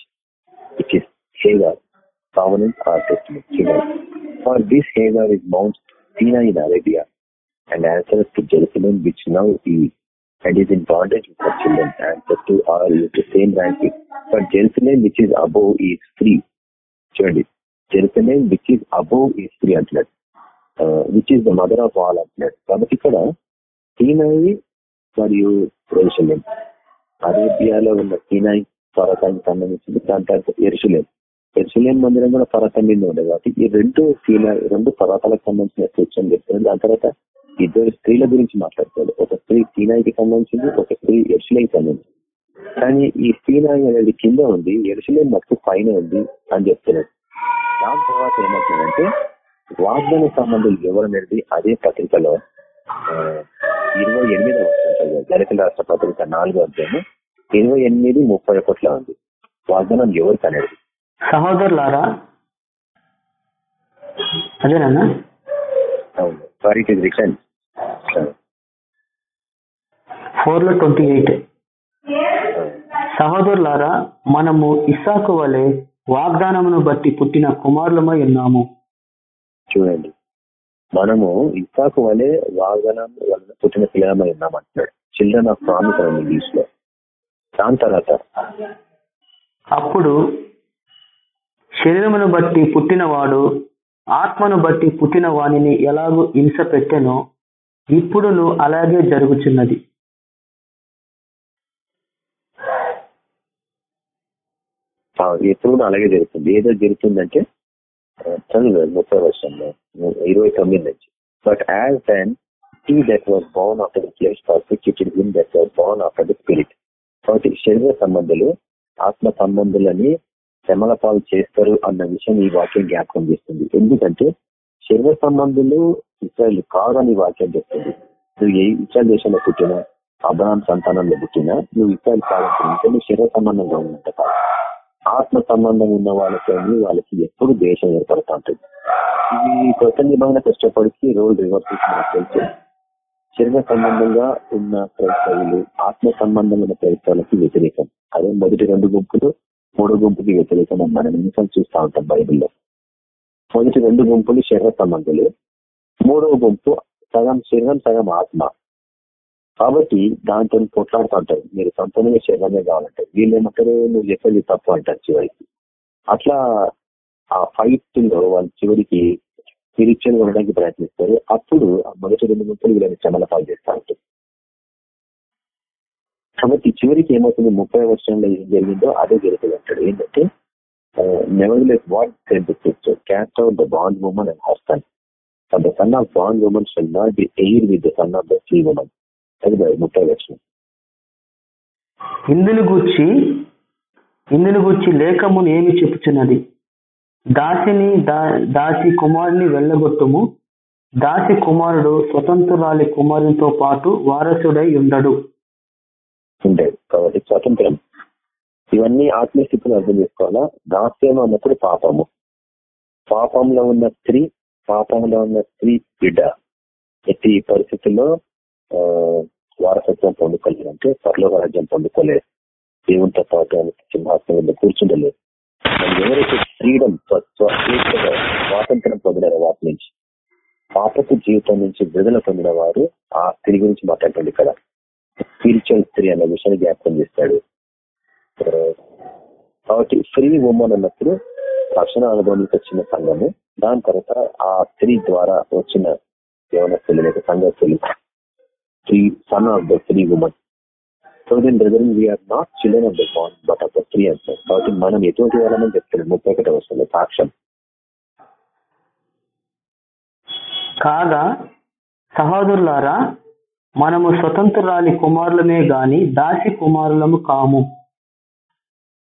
S3: which is Hagar, covenant or testament. Sinai. For this Hagar is Mount Sinai in Arabia, and answers to Jerusalem, which now is and is in bondage with her children, answers to all the same ranking. But Jerusalem, which is above, is free. చూడండి Jerusalem which is above is free అంటున్నాడు which is the mother of all అంటున్నాడు కాబట్టి ఇక్కడ సీనాయి మరియు ఎరుసలేం అరేబియాలో ఉన్న సినాయి పర్వతానికి సంబంధించింది. దాని తర్వాత ఎరుసలేం ఎరుసలేం మందిరం కూడా పర్వతం మీద ఉండదు కాబట్టి ఈ రెండు సీనా రెండు పర్వతాలకు సంబంధించిన సూచన అని దాని తర్వాత ఇద్దరు స్త్రీల గురించి మాట్లాడుతాడు ఒక స్త్రీ సీనాయికి సంబంధించింది ఒక స్త్రీ ఎరుసలేంకి సంబంధించింది. కానీ ఈ సీనాయి అనేది కింద ఉంది ఎరుసలేం మట్టు పైన ఉంది అని చెప్తున్నాడు దాని తర్వాత ఏమంటున్నాడంటే వాగ్దాన సంబంధులు ఎవరనేది అదే పత్రికలో ఇరవై ఎనిమిదవ దళితుల రాష్ట్ర పత్రిక నాలుగో అధ్యాయం ఇరవై ఎనిమిది ముప్పై ఒకటిలో ఉంది. వాగ్దానం ఎవరికి అనేది?
S2: సహోదరులారా అదేనా?
S3: అవును. సారీ ఇట్ ఇస్ రిటర్న్
S2: ఫోర్లో ట్వంటీ ఎయిట్. సహోదరులారా మనము ఇస్సాకు వలె వాగ్దానమును బట్టి పుట్టిన కుమారులమై ఉన్నాము.
S3: చూడండి. మనము ఇసాకు వలె వాగ్దానం వలన పుట్టిన పిల్లలమై ఉన్నామంటున్నాడు చిల్డ్రన్ ఆఫ్ ప్రామిస్ అని ఇంగ్లీష్లో. దాని తర్వాత
S2: అప్పుడు శరీరమును బట్టి పుట్టినవాడు ఆత్మను బట్టి పుట్టిన వానిని ఎలాగూ హింస పెట్టెనో ఇప్పుడును అలాగే జరుగుచున్నది.
S3: ఆ, ఎప్పుడు అలాగే జరుగుతుంది. ఏదో జరుగుతుందంటే చదువు ముప్పై వర్షంలో ఇరవై తొమ్మిది నుంచి. But as then he that was born of the flesh persecuted him that was born of the spirit కాబట్టి శరీర సంబంధులు ఆత్మ సంబంధులని శ్రమల పాలు చేస్తారు అన్న విషయం ఈ వాక్యం జ్ఞాపకం చేస్తుంది. ఎందుకంటే శరీర సంబంధులు ఇస్రాయల్ కాదని వాక్యం చెప్తుంది. నువ్వు ఏ ఇస్రాయల్ దేశంలో పుట్టినా అబ్రహాం సంతానంలో పుట్టినా నువ్వు ఇస్రాయల్ కాదంటే నువ్వు శరీర సంబంధంగా ఉన్నంత కాదు ఆత్మ సంబంధం ఉన్న వాళ్ళకి వాళ్ళకి ఎప్పుడు దేశం ఏర్పడుతూ ఉంటుంది ఈ కొత్త నిబంధన కష్టపడికి రోల్ రివర్స్ మనకు తెలుసు శరీర సంబంధంగా ఉన్న క్రైస్తవులు ఆత్మ సంబంధం ఉన్న క్రైస్తవులకి వ్యతిరేకం. అదే మొదటి రెండు గుంపులు మూడో గుంపుకి వ్యతిరేకం అని మనం నిమిషం చూస్తూ ఉంటాం బైబిల్లో. మొదటి రెండు గుంపులు శరీర సంబంధులు. మూడవ గుంపు సగం శరీరం సగం ఆత్మ. కాబట్టి దాంతో కొట్లాడుతూ ఉంటారు మీరు సంపూర్ణంగా శరీరమే కావాలంటే. వీళ్ళు ఏమంటారు? నువ్వు చెప్పేది తప్పు అంటారు చివరికి. అట్లా ఆ ఫైట్లో వాళ్ళు చివరికి స్పిరిచువల్ ఉండడానికి ప్రయత్నిస్తారు. అప్పుడు ఆ మొదటి రెండు గుంపులు వీళ్ళని శ్రమల పాలు చేస్తూ ఉంటారు కాబట్టి చివరికి ఏమవుతుంది? ముప్పై వర్షంలో ఏం జరిగిందో అదే జరుగుతుంది అంటాడు. ఏంటంటే nevertheless what cast out the bond women and husband For the son of bond woman shall not be aid with the son of the free ముప్పై వర్షం
S2: ఇందును గూర్చి ఇందును గూర్చి లేఖమును ఏమి చెప్పుచున్నది? దాసిని దా- దాసి కుమారుని వెళ్ళగొట్టుము. దాసి కుమారుడు స్వతంత్రురాలి కుమారునితో పాటు వారసుడై ఉండడు.
S3: ఉండేది. కాబట్టి స్వతంత్రం. ఇవన్నీ ఆత్మీయ స్థితిని అర్థం చేసుకోవాలా? దాస్యం అన్నప్పుడు పాపము. పాపంలో ఉన్న స్త్రీ పాపంలో ఉన్న స్త్రీ బిడ్డ. ఎట్టి పరిస్థితుల్లో వారసత్వం పొందుకోలేదు అంటే పర్లోక రాజ్యం పొందుకోలేదు. దేవునితో పాటు సింహాసనంలో కూర్చుండలేదు. ఎవరైతే ఫ్రీడమ్ స్వాతంత్రం పొందినారో వాటి నుంచి పాపపు జీవితం నుంచి విడుదల పొందిన వారు ఆ స్త్రీ గురించి మాట్లాడుతుంది ఇక్కడ స్పిరిచువల్ స్త్రీ అనే విషయాన్ని జ్ఞాపకం చేస్తాడు. కాబట్టి ఫ్రీ ఉమెన్ అన్నప్పుడు రక్షణ అనుభవానికి వచ్చిన సంఘము దాని తర్వాత ఆ స్త్రీ ద్వారా వచ్చిన యవనస్తులు లేక సంఘస్తులు free son of the free woman so దీని brother we are not children of the bond but of the free అంటారు కాబట్టి మనం ఎటువంటి వాళ్ళని చెప్తున్నాడు. ముప్పై ఒకటి వస్తుంది సాక్ష్యం.
S2: కాగా సహోదరులారా మనము స్వతంత్రాలి కుమారులమే గాని దాసి కుమారులము కాము.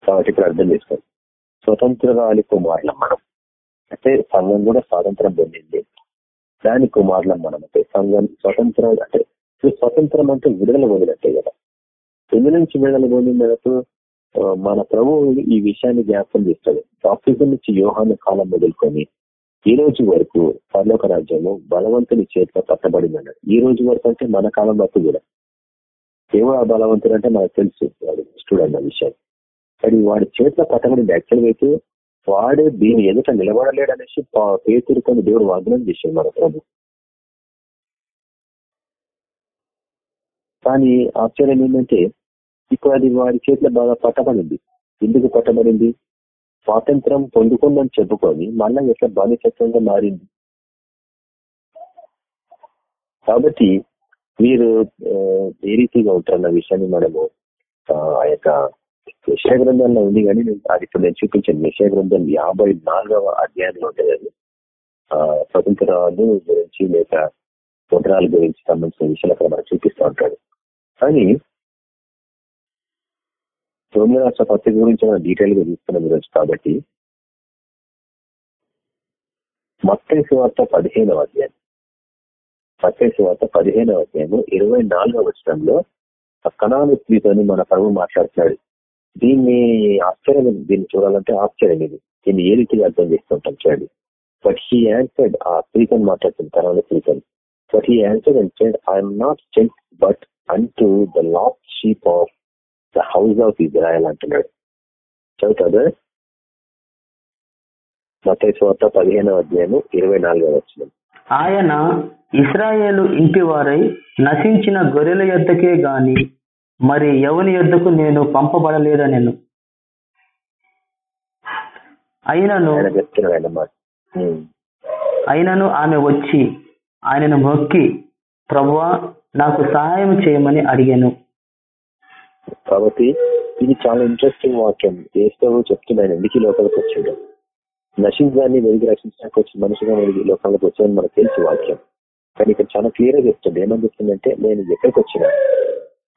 S3: కాబట్టి ఇప్పుడు అర్థం చేసుకోండి. స్వతంత్రాలి కుమారులం మనం. అంటే సంఘం కూడా స్వాతంత్రం పొందింది. దాని కుమారులం మనం. అంటే సంఘం స్వతంత్రం అంటే స్వతంత్రం అంటే విడుదల పొందినట్టే కదా. ఎందు నుంచి విడుదల పొందినట్టు మన ప్రభు ఈ విషయాన్ని జ్ఞాపకం చేస్తాడు. బాప్తిజం నుంచి యోహాను కాలం మొదలుకొని ఈ రోజు వరకు పర్లోక రాజ్యము బలవంతుని చేతిలో పట్టబడింది అన్నాడు. ఈ రోజు వరకు అంటే మన కాలం వరకు కూడా. ఏవో ఆ బలవంతుడు అంటే మనకు తెలుసు వాడు స్టూడెంట్ అన్న విషయం. కానీ వాడి చేతిలో పట్టబడింది యాక్చువల్ అయితే వాడు దీని ఎదుట నిలబడలేడనేసి పేతురుకొని దేవుడు వాగ్నం చేశాడు మన ప్రభు. కానీ ఆశ్చర్యం ఏంటంటే ఇప్పుడు అది వారి చేతిలో బాగా పట్టబడింది. ఎందుకు పట్టబడింది? స్వాతంత్రం పొందుకుందని చెప్పుకొని మళ్ళా ఎట్లా బానిసత్వంగా మారింది? కాబట్టి మీరు ఏ రీతిగా ఉంటారన్న విషయాన్ని మనము ఆ యొక్క విషయ గ్రంథంలో ఉంది కానీ అది ఇప్పుడు నేను చూపించాను. విషయ గ్రంథం యాభై నాలుగవ అధ్యాయంలో ఉంటుంది ఆ స్వతంత్రాలు గురించి లేక ముద్రాల గురించి సంబంధించిన విషయాలు అక్కడ మనం చూపిస్తూ ఉంటాడు. కానీ తొమ్మిది రాష్ట్ర పత్రిక గురించి మనం డీటెయిల్గా చూస్తున్నాం ఈరోజు కాబట్టి మత్తైసు వార్త పదిహేనవ అధ్యాయం. మత్తైసు వార్త పదిహేనవ అధ్యాయము ఇరవై నాలుగవ వచ్చంలో కణాలు స్త్రీతోని మన ప్రభు మాట్లాడుతున్నాడు. దీన్ని ఆశ్చర్యం దీన్ని చూడాలంటే ఆశ్చర్యం ఇది. దీన్ని ఏ రీతిగా అర్థం చేసుకుంటాం చూడండి. బట్ హీ యాన్సర్డ్ ఆ స్త్రీతో మాట్లాడుతుంది కణాల స్త్రీతో but he answered and said I'm not sent but unto the lost sheep of the house of Israel అంటున్నాడు చదువుతుంది మత చోట పదిహేనవ అధ్యాయము ఇరవై నాలుగవ వచ్చిన
S2: ఆయన ఇస్రాయేలు ఇంటి వారై నశించిన గొర్రెల యొద్దకే గాని మరి ఎవని యొద్దకు నేను పంపబడలేదా నేను అయినను అయినను ఆమె వచ్చి ఆయనను మొక్కి ప్రభువా నాకు సహాయం చేయమని అడిగాను.
S3: కాబట్టి ఇది చాలా ఇంట్రెస్టింగ్ వాక్యం. ఏస్తావు చెప్తున్నాను ఎందుకు లోపలికి వచ్చాడు? నశించాన్ని వెలిగి రక్షించడానికి వచ్చి మనిషిగా వెలిగి లోకాలకు వచ్చాయని మనకు తెలిసి వాక్యం. కానీ ఇక్కడ చాలా క్లియర్గా చెప్తుంది. ఏమని చెప్తుందంటే నేను ఎక్కడికి వచ్చిన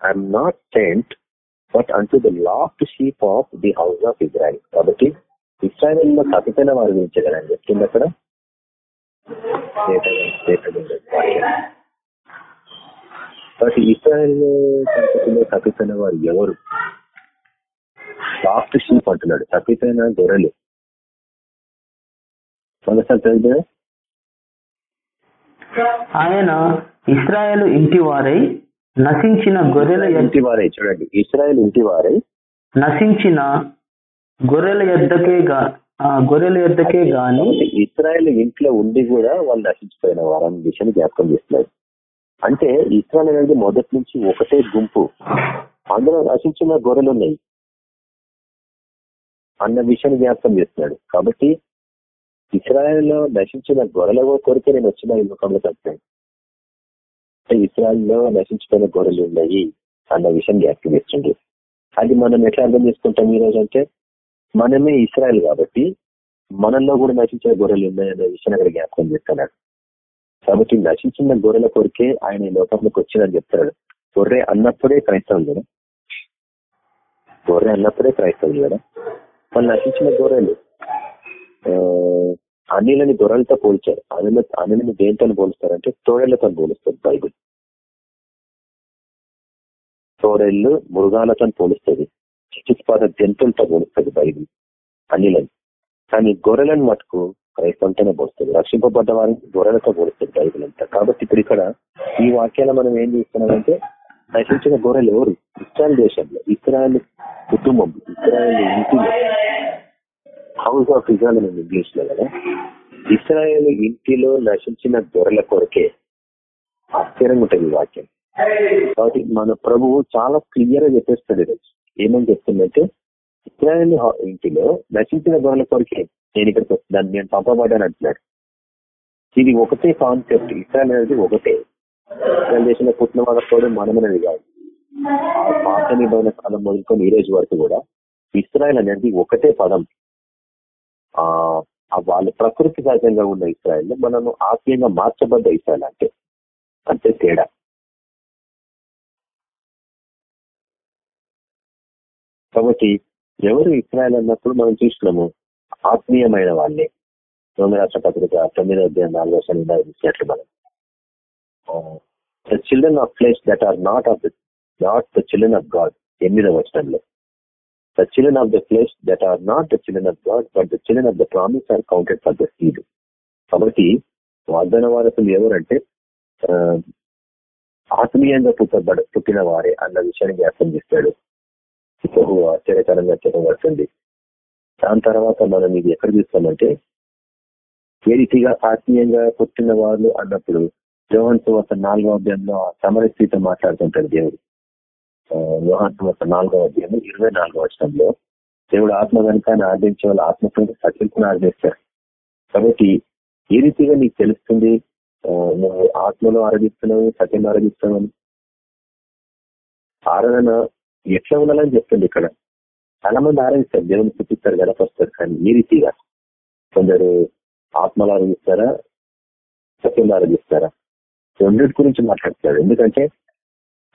S3: I'm not sent but unto the lost sheep of the house of Israel కాబట్టి ఇస్రాయల్లో తప్పిపోయిన వారి గురించి కదా చెప్తుంది అక్కడ? కాబట్టి ఇస్రాయల్ సంతతిలో తప్పిపోయిన వారు ఎవరు లాస్ట్ షీప్ అంటున్నాడు తప్పిపోయిన గొర్రెలు
S2: ఆయన ఇస్రాయేల్ ఇంటి వారై నశించిన గొర్రెల
S3: ఇంటి వారే చూడండి ఇస్రాయల్ ఇంటి వారై
S2: నశించిన గొర్రెల ఆ, గొర్రెల యొద్దకే గాని
S3: ఇస్రాయల్ ఇంట్లో ఉండి కూడా వాళ్ళు నశించిపోయిన వారని విషయాన్ని జ్ఞాపకం చేస్తున్నారు అంటే ఇస్రాయల్ అనేది మొదటి నుంచి ఒకటే గుంపు. అందులో నశించిన గొర్రెలు ఉన్నాయి అన్న విషయాన్ని జ్ఞాపకం చేస్తున్నాడు. కాబట్టి ఇస్రాయల్లో నశించిన గొర్రెల కొరికే నేను వచ్చిన ఈ ముఖంలో చెప్తాను ఇస్రాయల్లో నశించిపోయిన గొర్రెలు ఉన్నాయి అన్న విషయం జ్ఞాపకం చేస్తుండే అది మనం ఎట్లా అర్థం చేసుకుంటాం ఈ రోజు అంటే మనమే ఇస్రాయల్ కాబట్టి మనల్లో కూడా నశించిన గొర్రెలు ఉన్నాయి అనే విషయాన్ని అక్కడ జ్ఞాపకం చేస్తున్నాడు. కాబట్టి నశించిన గొర్రెల కొరికే ఆయన ఈ లోకంలోకి వచ్చిందని చెప్తాడు. గొర్రె అన్నప్పుడే క్రైస్తవులు కదా? గొర్రె అన్నప్పుడే క్రైస్తవులు కదా? వాళ్ళు నశించిన గొర్రెలు ఆ, అన్నిలని గొర్రెలతో పోల్చారు. అనిల అనిలని దేంతో పోలుస్తారంటే తోడేళ్ళతో పోలుస్తారు బైబుల్. తోడేళ్ళు మృగాలతో పోలుస్తుంది. చతుష్పాద జంతువులతో పోలుస్తుంది బైబిల్ అన్నిలని కానీ గొర్రెలను మటుకు క్రైస్తవంతోనే పోస్తుంది. రక్షింపబడ్డ వారికి గొర్రెలతో పోలుస్తుంది బైబుల్ అంతా కాబట్టి ఇప్పుడు ఇక్కడ ఈ వాక్యాలు మనం ఏం చేస్తున్నామంటే నశించిన గొర్రెలు ఎవరు? ఇస్రాయల్ దేశంలో. ఇస్రాయల్ కుటుంబం ఇస్రాయల్ ఇంటిలో. హౌస్ ఆఫ్ ఇజ్రాయల్ అని ఇంగ్లీష్లో కదా. ఇస్రాయల్ ఇంటిలో నశించిన గొర్రెల కొరకే ఆశ్చర్యంగా ఉంటుంది ఈ వాక్యం. కాబట్టి మన ప్రభువు చాలా క్లియర్గా చెప్పేస్తాడు ఈరోజు. ఏమని చెప్తుందంటే ఇస్రాయల్ ఇంటిలో నశించిన గొర్రెల కొరకే నేను ఇక్కడికి దాన్ని నేను పంపబడ్డాను అంటున్నాడు. ఇది ఒకటే కాన్సెప్ట్ ఇస్రాయల్ అనేది ఒకటే. ఇస్రాయల్ దేశంలో పుట్టిన వాళ్ళ కూడా మనమనేది కాదు. ఆ పాత నిబంధన కాలం మొదలుకొని ఈ రోజు వరకు కూడా ఇస్రాయల్ అనేది ఒకటే పదం. ఆ వాళ్ళ ప్రకృతి సహజంగా ఉన్న ఇస్రాయల్ మనము ఆత్మీయంగా మార్చబడ్డ ఇస్రాయల్ అంటే అంతే తేడా. కాబట్టి ఎవరు ఇస్రాయల్ అన్నప్పుడు మనం చూసినాము ఆత్మీయమైన వాళ్ళే రోమి రాష్ట్ర పత్రిక తొమ్మిదో అధ్యాయం నాలుగో సంఖ్య ఇచ్చినట్లు మనం? The children of flesh that are not of not the children of God ఎనిమిదవ వచనంలో. The children of the flesh that are not the children of God but the children of the promise are counted for the seed కాబట్టి వాగ్దాన వారసులు ఎవరంటే ఆత్మీయంగా పుట్టబడ పుట్టిన వారే అన్న విషయాన్ని జ్ఞాపకం చేస్తాడు. బహు ఆశ్చర్యకరంగా చెప్పబడుతుంది. దాని తర్వాత మనం ఇది ఎక్కడ చూస్తామంటే ఏ రీతిగా ఆత్మీయంగా పుట్టిన వాళ్ళు అన్నప్పుడు జోహన్ సువార్త నాలుగో అధ్యాయంలో సమర స్థితితో మాట్లాడుతుంటాడు దేవుడు. యోహాన్ సువార్త నాలుగో అధ్యాయం ఇరవై నాలుగో వచ్చంలో దేవుడు ఆత్మ కనుక ఆర్జించే వాళ్ళు ఆత్మతో సత్యంతో ఆర్జిస్తారు కాబట్టి ఏ రీతిగా నీకు తెలుస్తుంది? నువ్వు ఆత్మలో ఆరాధిస్తున్నావు సత్యం ఆరాధిస్తున్నావు ఆరాధన ఎట్లా ఉండాలని చెప్తుంది ఇక్కడ? చాలా మంది ఆరాధిస్తారు. దేవుని చూపిస్తారు గడపస్తారు కానీ ఈ రీతిగా కొందరు ఆత్మలు ఆరాధిస్తారా? సత్యంలో ఆరాధిస్తారా? రెండింటి గురించి మాట్లాడుతున్నాడు ఎందుకంటే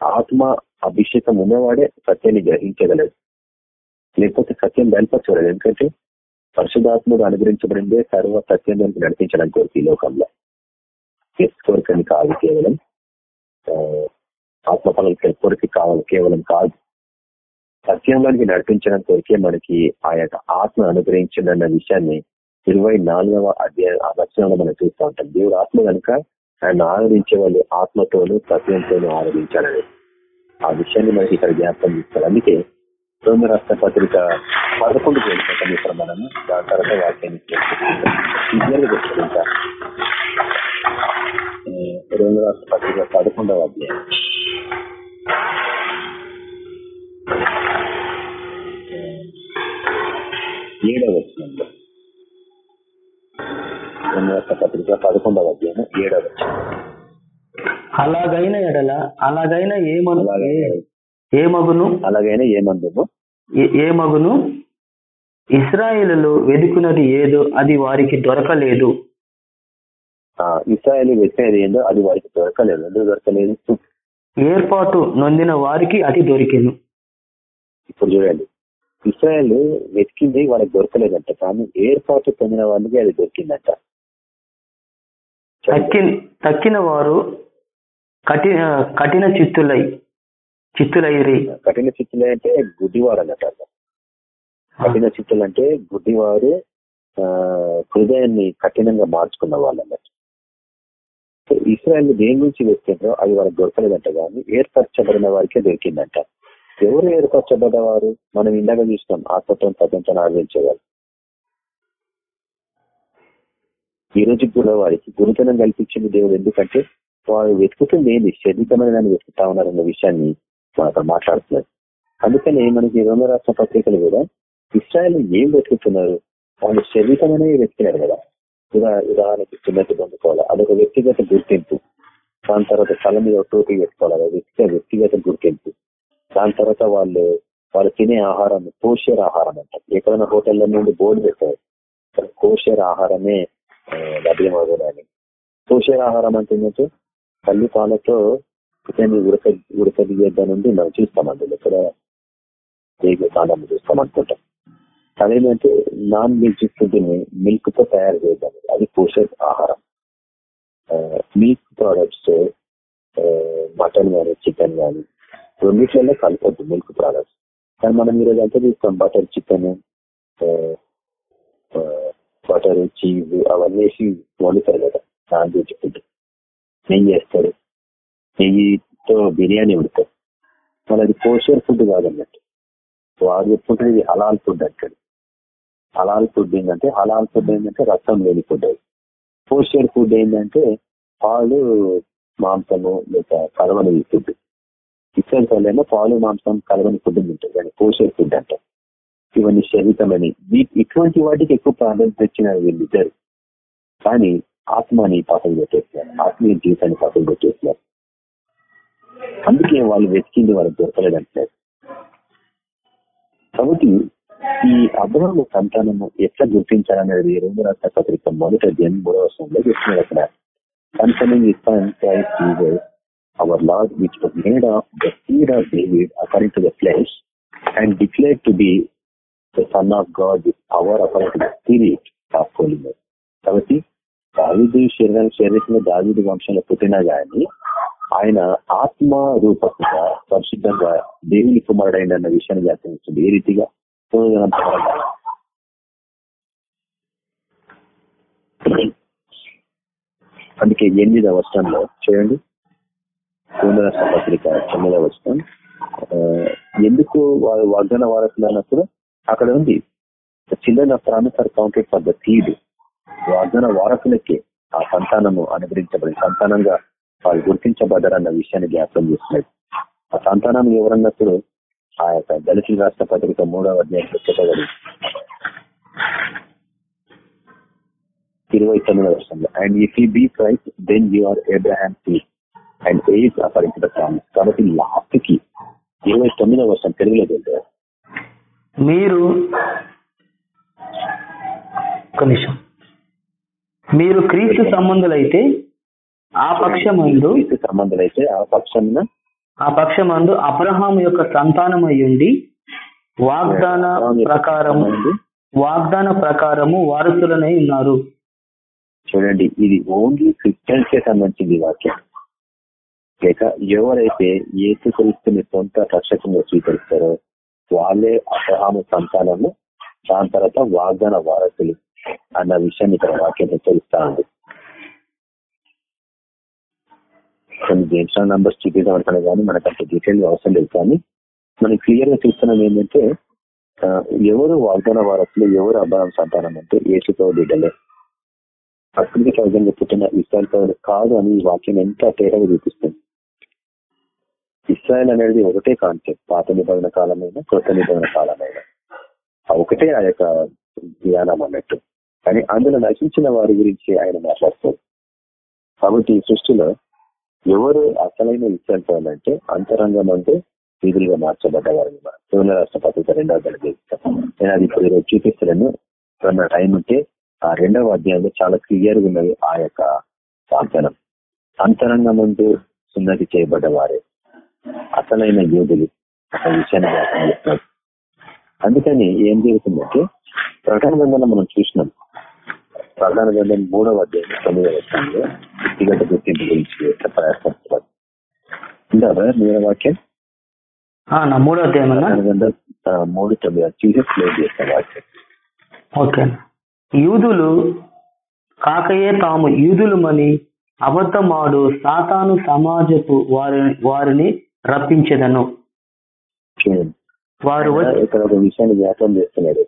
S3: ఆత్మ అభిషేకం ఉన్నవాడే సత్యాన్ని గ్రహించగలడు. లేకపోతే సత్యం బయలుపరచగలడు ఎందుకంటే పరిశుధాత్ముడు అనుగ్రహించబడిందే సర్వ సత్యం నడిపించడం కోరిక ఈ లోకంలో. కోరికని కాదు కేవలం ఆత్మ పనులు కోరిక కావాలి కేవలం కాదు. సత్యంలోనికి నడిపించడం కోరికే మనకి ఆ యొక్క ఆత్మ అనుగ్రహించిందన్న విషయాన్ని ఇరవై నాలుగవ అధ్యాయ వచనంలో మనం చూస్తూ ఉంటాం. దేవుడు ఆత్మ కనుక ఆయన ఆరాధించే వాళ్ళు ఆత్మతోనూ సత్యంతోనూ ఆరాధించాలని. ఆ విషయాన్ని మనకి ఇక్కడ జ్ఞాపకం చేస్తారు. అందుకే రోమ రాష్ట్ర పత్రిక పదకొండు వెళ్ళిపోతాం ఇక్కడ మనం దాని తర్వాత వాక్యాన్ని ఇంకా రోమ రాష్ట్ర పత్రిక పదకొండవ అధ్యాయం. ఏడవ వచ్చినంలో పత్రిక పదకొండవ అధ్యాయం ఏడవ
S2: అలాగైన ఎడల అలాగైన ఏమను ఏ మగును?
S3: అలాగైనా ఏమందును
S2: ఏ మగును? ఇస్రాయేలు వెతుకున్నది ఏదో అది వారికి దొరకలేదు.
S3: ఇస్రాయల్ వెతికేది ఏందో అది వారికి దొరకలేదు. ఎందుకు దొరకలేదు?
S2: ఏర్పాటు నొందిన వారికి అది దొరికిను.
S3: ఇప్పుడు చూడండి. ఇస్రాయల్ వెతికింది వాళ్ళకి దొరకలేదంట. కానీ ఏర్పాటు పొందిన వాళ్ళకి అది దొరికిందంట.
S2: తక్కిన వారు కఠిన కఠిన చిత్తులై చిత్తులైరి.
S3: కఠిన చిత్తులై అంటే గుడ్డివారు అన్నట్టు కఠిన చిత్తులు అంటే గుడ్డివారు హృదయాన్ని కఠినంగా మార్చుకున్న వాళ్ళు అన్నట్టు ఇస్రాయల్ దేని నుంచి వెతికిందో అది వాళ్ళకి దొరకలేదంట. కానీ ఏర్పరచబడిన వారికే దొరికిందంట. ఎవరు ఏర్పరచబడ్డవారు? మనం ఇందాక చూస్తాం ఆత్మత్వం తగ్గంతో ఆర్వించేవారు ఈ రోజు కూడా వారికి గురుతనం కల్పించింది దేవుడు ఎందుకంటే వారు వెతుకుతుంది ఏంది శరీరమైన దాన్ని వెతుకుతా ఉన్నారన్న విషయాన్ని అక్కడ మాట్లాడుతున్నారు అందుకనే మనకి రెండు రాష్ట్ర పత్రికలు కూడా ఇస్రాయల్ ఏం వెతుకుతున్నారు? వాళ్ళు శరీరమనే వెతికినారు కదా. ఉదా ఉదాహరణకి చిన్నట్టు పొందుకోవాలి అదొక వ్యక్తిగత గుర్తింపు. దాని తర్వాత తల మీద టోపీ పెట్టుకోవాలి? వ్యక్తిగత వ్యక్తిగత గుర్తింపు. దాని తర్వాత వాళ్ళు వాళ్ళు తినే ఆహారం కోషేర్ ఆహారం అంట. ఎక్కడైనా హోటల్లో నుండి బోర్డు పెట్టారు. కోషేర్ ఆహారమే లభ్యమవుదని కోషేర్ ఆహారం అంటే ఏంటంటే తల్లి పాలతో చికెన్ ఉడక ఉడకదిగేద్దా నుండి మనం చూస్తాం అందులో ఇక్కడ కాలం చూస్తాం అనుకుంటాం అదేంటంటే నాన్ మిల్క్ ఫుడ్ని మిల్క్తో తయారు చేద్దాం అది పోషక ఆహారం. మిల్క్ ప్రోడక్ట్స్ మటన్ కానీ చికెన్ కానీ రెండిట్లలో కలపద్దు మిల్క్ ప్రోడక్ట్స్ కానీ మనం ఈరోజు అంతా చూస్తాం బటర్ చికెన్ బటర్ చీజ్ అవన్నీ వేసి వండుతారు కదా శాండ్విచ్ ఫుడ్ నెయ్యి వేస్తారు. నెయ్యితో బిర్యానీ వండుతారు. మళ్ళీ అది పోషర్ ఫుడ్ కాదన్నట్టు. వాడు చెప్పుకుంటే ఇది హలాల్ ఫుడ్ అంటాడు హలాల్ ఫుడ్ ఏంటంటే హలాల్ ఫుడ్ ఏంటంటే రక్తం లేని ఫుడ్ అది. పోస్టర్ ఫుడ్ ఏంటంటే పాలు మాంసము లేక కలవని ఫుడ్ ఇస్రాయల్ ఏమో పాలు మాంసం కలవని ఫుడ్ ఉంటుంది కానీ పోషర్ ఫుడ్ అంటారు ఇవన్నీ శరీరమని. ఇటువంటి వాటికి ఎక్కువ ప్రాధాన్యత ఇచ్చిన వీళ్ళిద్దరు. కానీ ఆత్మాని పాటలు పెట్టేస్తున్నారు. ఆత్మీయ జీవితాన్ని పాటలు పెట్టేస్తున్నారు. అందుకే వాళ్ళు వెతికింది వాళ్ళకి దొరకలేదంటున్నారు. కాబట్టి ఈ అబ్రహం సంతానము ఎట్లా గుర్తించాలనేది రెండు రాష్ట్ర పత్రిక మొదట జన్ మూడవ సంలో చెప్తున్నారు అక్కడ. సంతానం is our Lord, which was made of the seed of David according to the flesh, and declared to be the Son of God with power according to the Spirit of holiness. కాబట్టి దావిది శరీరం శరీరంలో దావిది వంశంలో పుట్టినా గాని ఆయన ఆత్మ రూపకంగా పరిశుద్ధంగా దేవుని కుమారుడైన అన్న విషయాన్ని వ్యాఖ్యానిస్తుంది ఏ రీతిగా అందుకే ఎనిమిదవ వర్షంలో చూడండి పూర్ణరాష్ట్ర పత్రిక తొమ్మిదవ వచ్చిన ఎందుకు వారు వాగ్దాన వారసులు అన్నప్పుడు అక్కడ ఉంది. Children of promise are counted for the seed వాగ్దాన వారసులకే ఆ సంతానము అనుగ్రహించబడింది. సంతానంగా వాళ్ళు గుర్తించబడ్డారన్న విషయాన్ని జ్ఞాపకం చేస్తున్నాడు ఆ సంతానం ఎవరన్నప్పుడు ఆ యొక్క దళితుల రాష్ట్ర పత్రిక మూడవ అధ్యాయంలో చెప్పబడి ఇరవై తొమ్మిదవ వర్షంలో and if you be Christ then you are Abraham seed and eight అపరించిన promise కాబట్టి లాస్ట్కి ఇరవై తొమ్మిదవ వర్షం తెలుగులో
S2: మీరు ఒక నిమిషం. మీరు క్రీస్తు సంబంధులైతే ఆ పక్షమందు
S3: క్రీస్తు సంబంధులైతే ఆ పక్షంన
S2: ఆ పక్షమందు అబ్రహాం యొక్క సంతానమయ్యుండి వాగ్దాన ప్రకారము వాగ్దాన ప్రకారము వారసులనై ఉన్నారు.
S3: చూడండి ఇది ఓన్లీ క్రిస్టియన్స్ కే సంబంధించింది వాక్యం. లేక ఎవరైతే ఏసు క్రీస్తుని సొంత రక్షకంగా స్వీకరిస్తారో వాళ్ళే అబ్రహాము సంతానము దాని తర్వాత వాగ్దాన వారసులు అన్న విషయాన్ని ఇక్కడ వాక్యం హెచ్చరిస్తా ఉంది. కొన్ని జేమ్స్టాన్ నంబర్స్ చూపిద్దాం కానీ మనకు అంత డీటెయిల్ అవసరం లేదు. కానీ మనం క్లియర్గా చూస్తున్నాం ఏంటంటే ఎవరు వాగ్దాన వారసులు ఎవరు అబ్రహం సంతానం అంటే ఏసుతో బిడ్డలే. అక్కడికి సౌజన్య పుట్టిన ఇస్రాయల్ కాదు అని ఈ వాక్యం ఎంత తేడాగా చూపిస్తుంది. ఇస్రాయల్ అనేది ఒకటే కాన్సెప్ట్. పాత నిబంధన కాలమైన కొత్త నిబంధన కాలమైన. ఒకటే ఆ యొక్క ధ్యానం అన్నట్టు. కానీ అందులో నశించిన వారి గురించి ఆయన మాట్లాడుతారు కాబట్టి ఈ సృష్టిలో ఎవరు అసలైన ఇస్రాయల్ అంటే అంతరంగం అంటే వీధులుగా మార్చబడ్డవారు సోన రాష్ట్ర పత్రిక రెండవ గడిపి నేను అది ఇప్పుడు ఈరోజు చూపిస్తున్నాను. నా టైం ఉంటే ఆ రెండవ అధ్యాయంలో చాలా క్లియర్గా ఉన్నది ఆ యొక్క వాగ్దానం. అంతరంగం అంటూ సున్నతి చేయబడ్డవారే. అసలైన యోధులు అసలు విషయాన్ని వ్యాఖ్యానం చేస్తున్నారు అందుకని ఏం జరుగుతుందంటే ప్రకటన గ్రంథంలో మనం చూసినాం. ప్రధాన గ్రంథం మూడవ అధ్యాయం తొమ్మిదవ స్థానంలో వ్యక్తిగత గుర్తింపు గురించి ప్రయాసపడుతున్నారు? ఉందా మీరు వాక్యం?
S2: నా మూడో అధ్యాయం
S3: మూడు తొమ్మిది చూసి క్లోజ్ చేస్తాం వాక్యం.
S2: ఓకే యూదులు కాకయే తాము యూదులమని అబద్ధమాడు సాతాను సమాజపు వారి వారిని రప్పించదను. వారు
S3: ఇక్కడ ఒక విషయాన్ని వ్యాఖ్యానం చేస్తున్నాడు.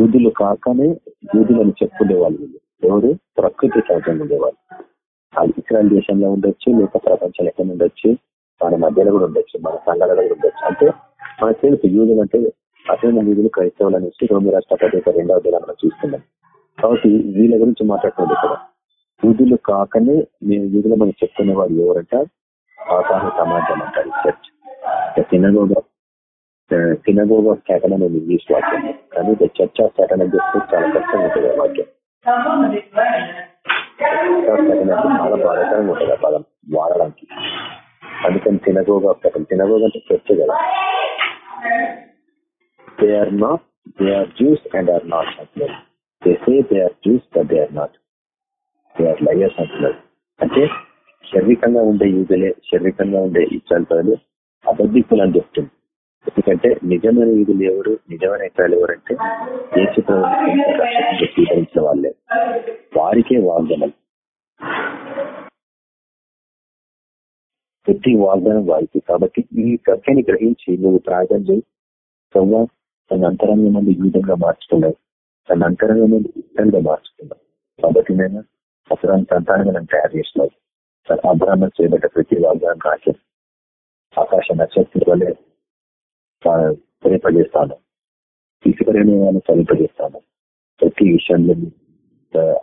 S3: యూదులు కాకనే యూదులని చెప్పుకునే వాళ్ళు వీళ్ళు. ఎవరు? ప్రకృతి సహజంగా ఉండేవాళ్ళు. అది ఇస్రాయల్ దేశంలో ఉండొచ్చు లేక ప్రపంచం ఎక్కడ ఉండొచ్చు మన మధ్యలో కూడా ఉండొచ్చు మన సంఘాలలో కూడా ఉండొచ్చు. అంటే మనకు తెలుసు యూదులు అంటే అసలైన యూదులు క్రైస్తవులు అనేసి రోమి రాష్ట్ర పత్రిక రెండవ దిన మనం చూస్తున్నాం. కాబట్టి వీళ్ళ గురించి మాట్లాడుతుంది ఇక్కడ. యూదులు కాకనే మేము యూదులు మనం చెప్పుకునే వారు ఎవరంట? అవగాహన సమాజం అంటారు చర్చ్ తినగోగా తినగోగా కేటన్ అనేది ఇంగ్లీష్ వాక్యం. కానీ చర్చ్ ఆఫ్ కేటన్ అని చెప్తే చాలా కష్టంగా ఉంటుంది ఆ వాక్యం చాలా బాధాకరంగా ఉంటుంది ఆ పదం వాడడానికి. అందుకని తినగోగా కేటన్ తినగోగా అంటే చర్చ్ కదా. They are not they are Jews and are not అంటున్నారు they say they are Jews but they are not they are liars అంటున్నారు అంటే శారీరకంగా ఉండే యూదులే శారీరకంగా ఉండే ఇష్టాలు అబద్ధికులు అని చెప్తుంది. ఎందుకంటే నిజమైన యూదులు ఎవరు నిజమైన ఇతరులు ఎవరంటే ఏసు స్వీకరించిన వాళ్ళే. వారికే వాగ్దానం. ప్రతి వాగ్దానం వారికి. కాబట్టి ఈ సత్యాన్ని గ్రహించి నువ్వు ప్రార్థన చేయి. సవ్వా తన అంతరంగ మంది యూధంగా మార్చుకున్నావు. తన అంతరంగా ఇష్టంగా మార్చుకున్నావు. కాబట్టి నేను అసలు సంతానంగా నన్ను తయారు చేసినావు అబ్రాహ్మణ చేయబడ్డ ప్రతి వాగ్దానం రాకే ఆకాశ నక్షత్రం వల్లే సమీపజేస్తాను తీసుకునే వాళ్ళని సమీపజేస్తాను ప్రతి విషయంలో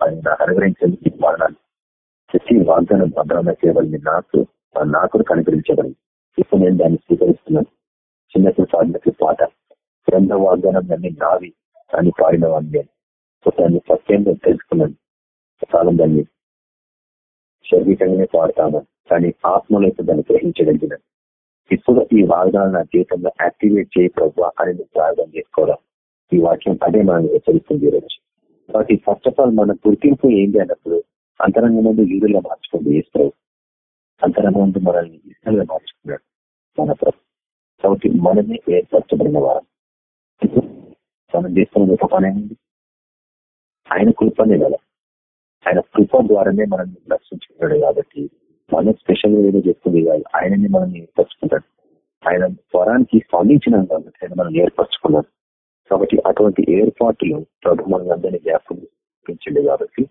S3: ఆయన అనుగ్రహించేందుకు మరణాలు ప్రతి వాగ్దానం అబ్రాహ్మణ చేయబడింది నాకు నాకు కనిపించబడింది ఇప్పుడు నేను దాన్ని స్వీకరిస్తున్నాను చిన్నప్పుడు సాధనకి పాట రెండవ వాగ్దానం అన్ని నావి అని పాడిన వాడిని దాన్ని సత్యంగా తెలుసుకున్నాను కాలం దాన్ని శరీరంగానే వాడతాము. కానీ ఆత్మలో అయితే దాన్ని గ్రహించగలిగిన. ఇప్పుడు ఈ వాగ్దానం నా జీవితంలో యాక్టివేట్ చేయి ప్రభు అని ప్రార్థన చేసుకోవడం. ఈ వాక్యం అదే మనం హెచ్చరిస్తుంది ఈరోజు. కాబట్టి ఫస్ట్ ఆఫ్ ఆల్ మన గుర్తింపు ఏంటి అన్నప్పుడు అంతరంగ ముందు లీడుగా మార్చుకుంది ఇస్తారు అంతరంగ ముందు మనల్ని ఇష్టంగా మార్చుకున్నాడు మన ప్రభు. కాబట్టి మనమే ఏర్పరచబడిన వారం. మనం చేస్తున్న గొప్ప పని ఆయన కృపనే కదా ఆయన కృప ద్వారానే మనం రక్షించుకున్నాడు కాబట్టి మనం స్పెషల్ ఏదో చెప్తుంది కాదు ఆయనని మనం ఏర్పరచుకున్నాడు ఆయన స్వరానికి స్పందించిన కాబట్టి ఆయన మనం ఏర్పరచుకున్నాం కాబట్టి అటువంటి ఏర్పాట్లు ప్రభు మనల్ని అందరినీ జ్ఞాపకం కాబట్టి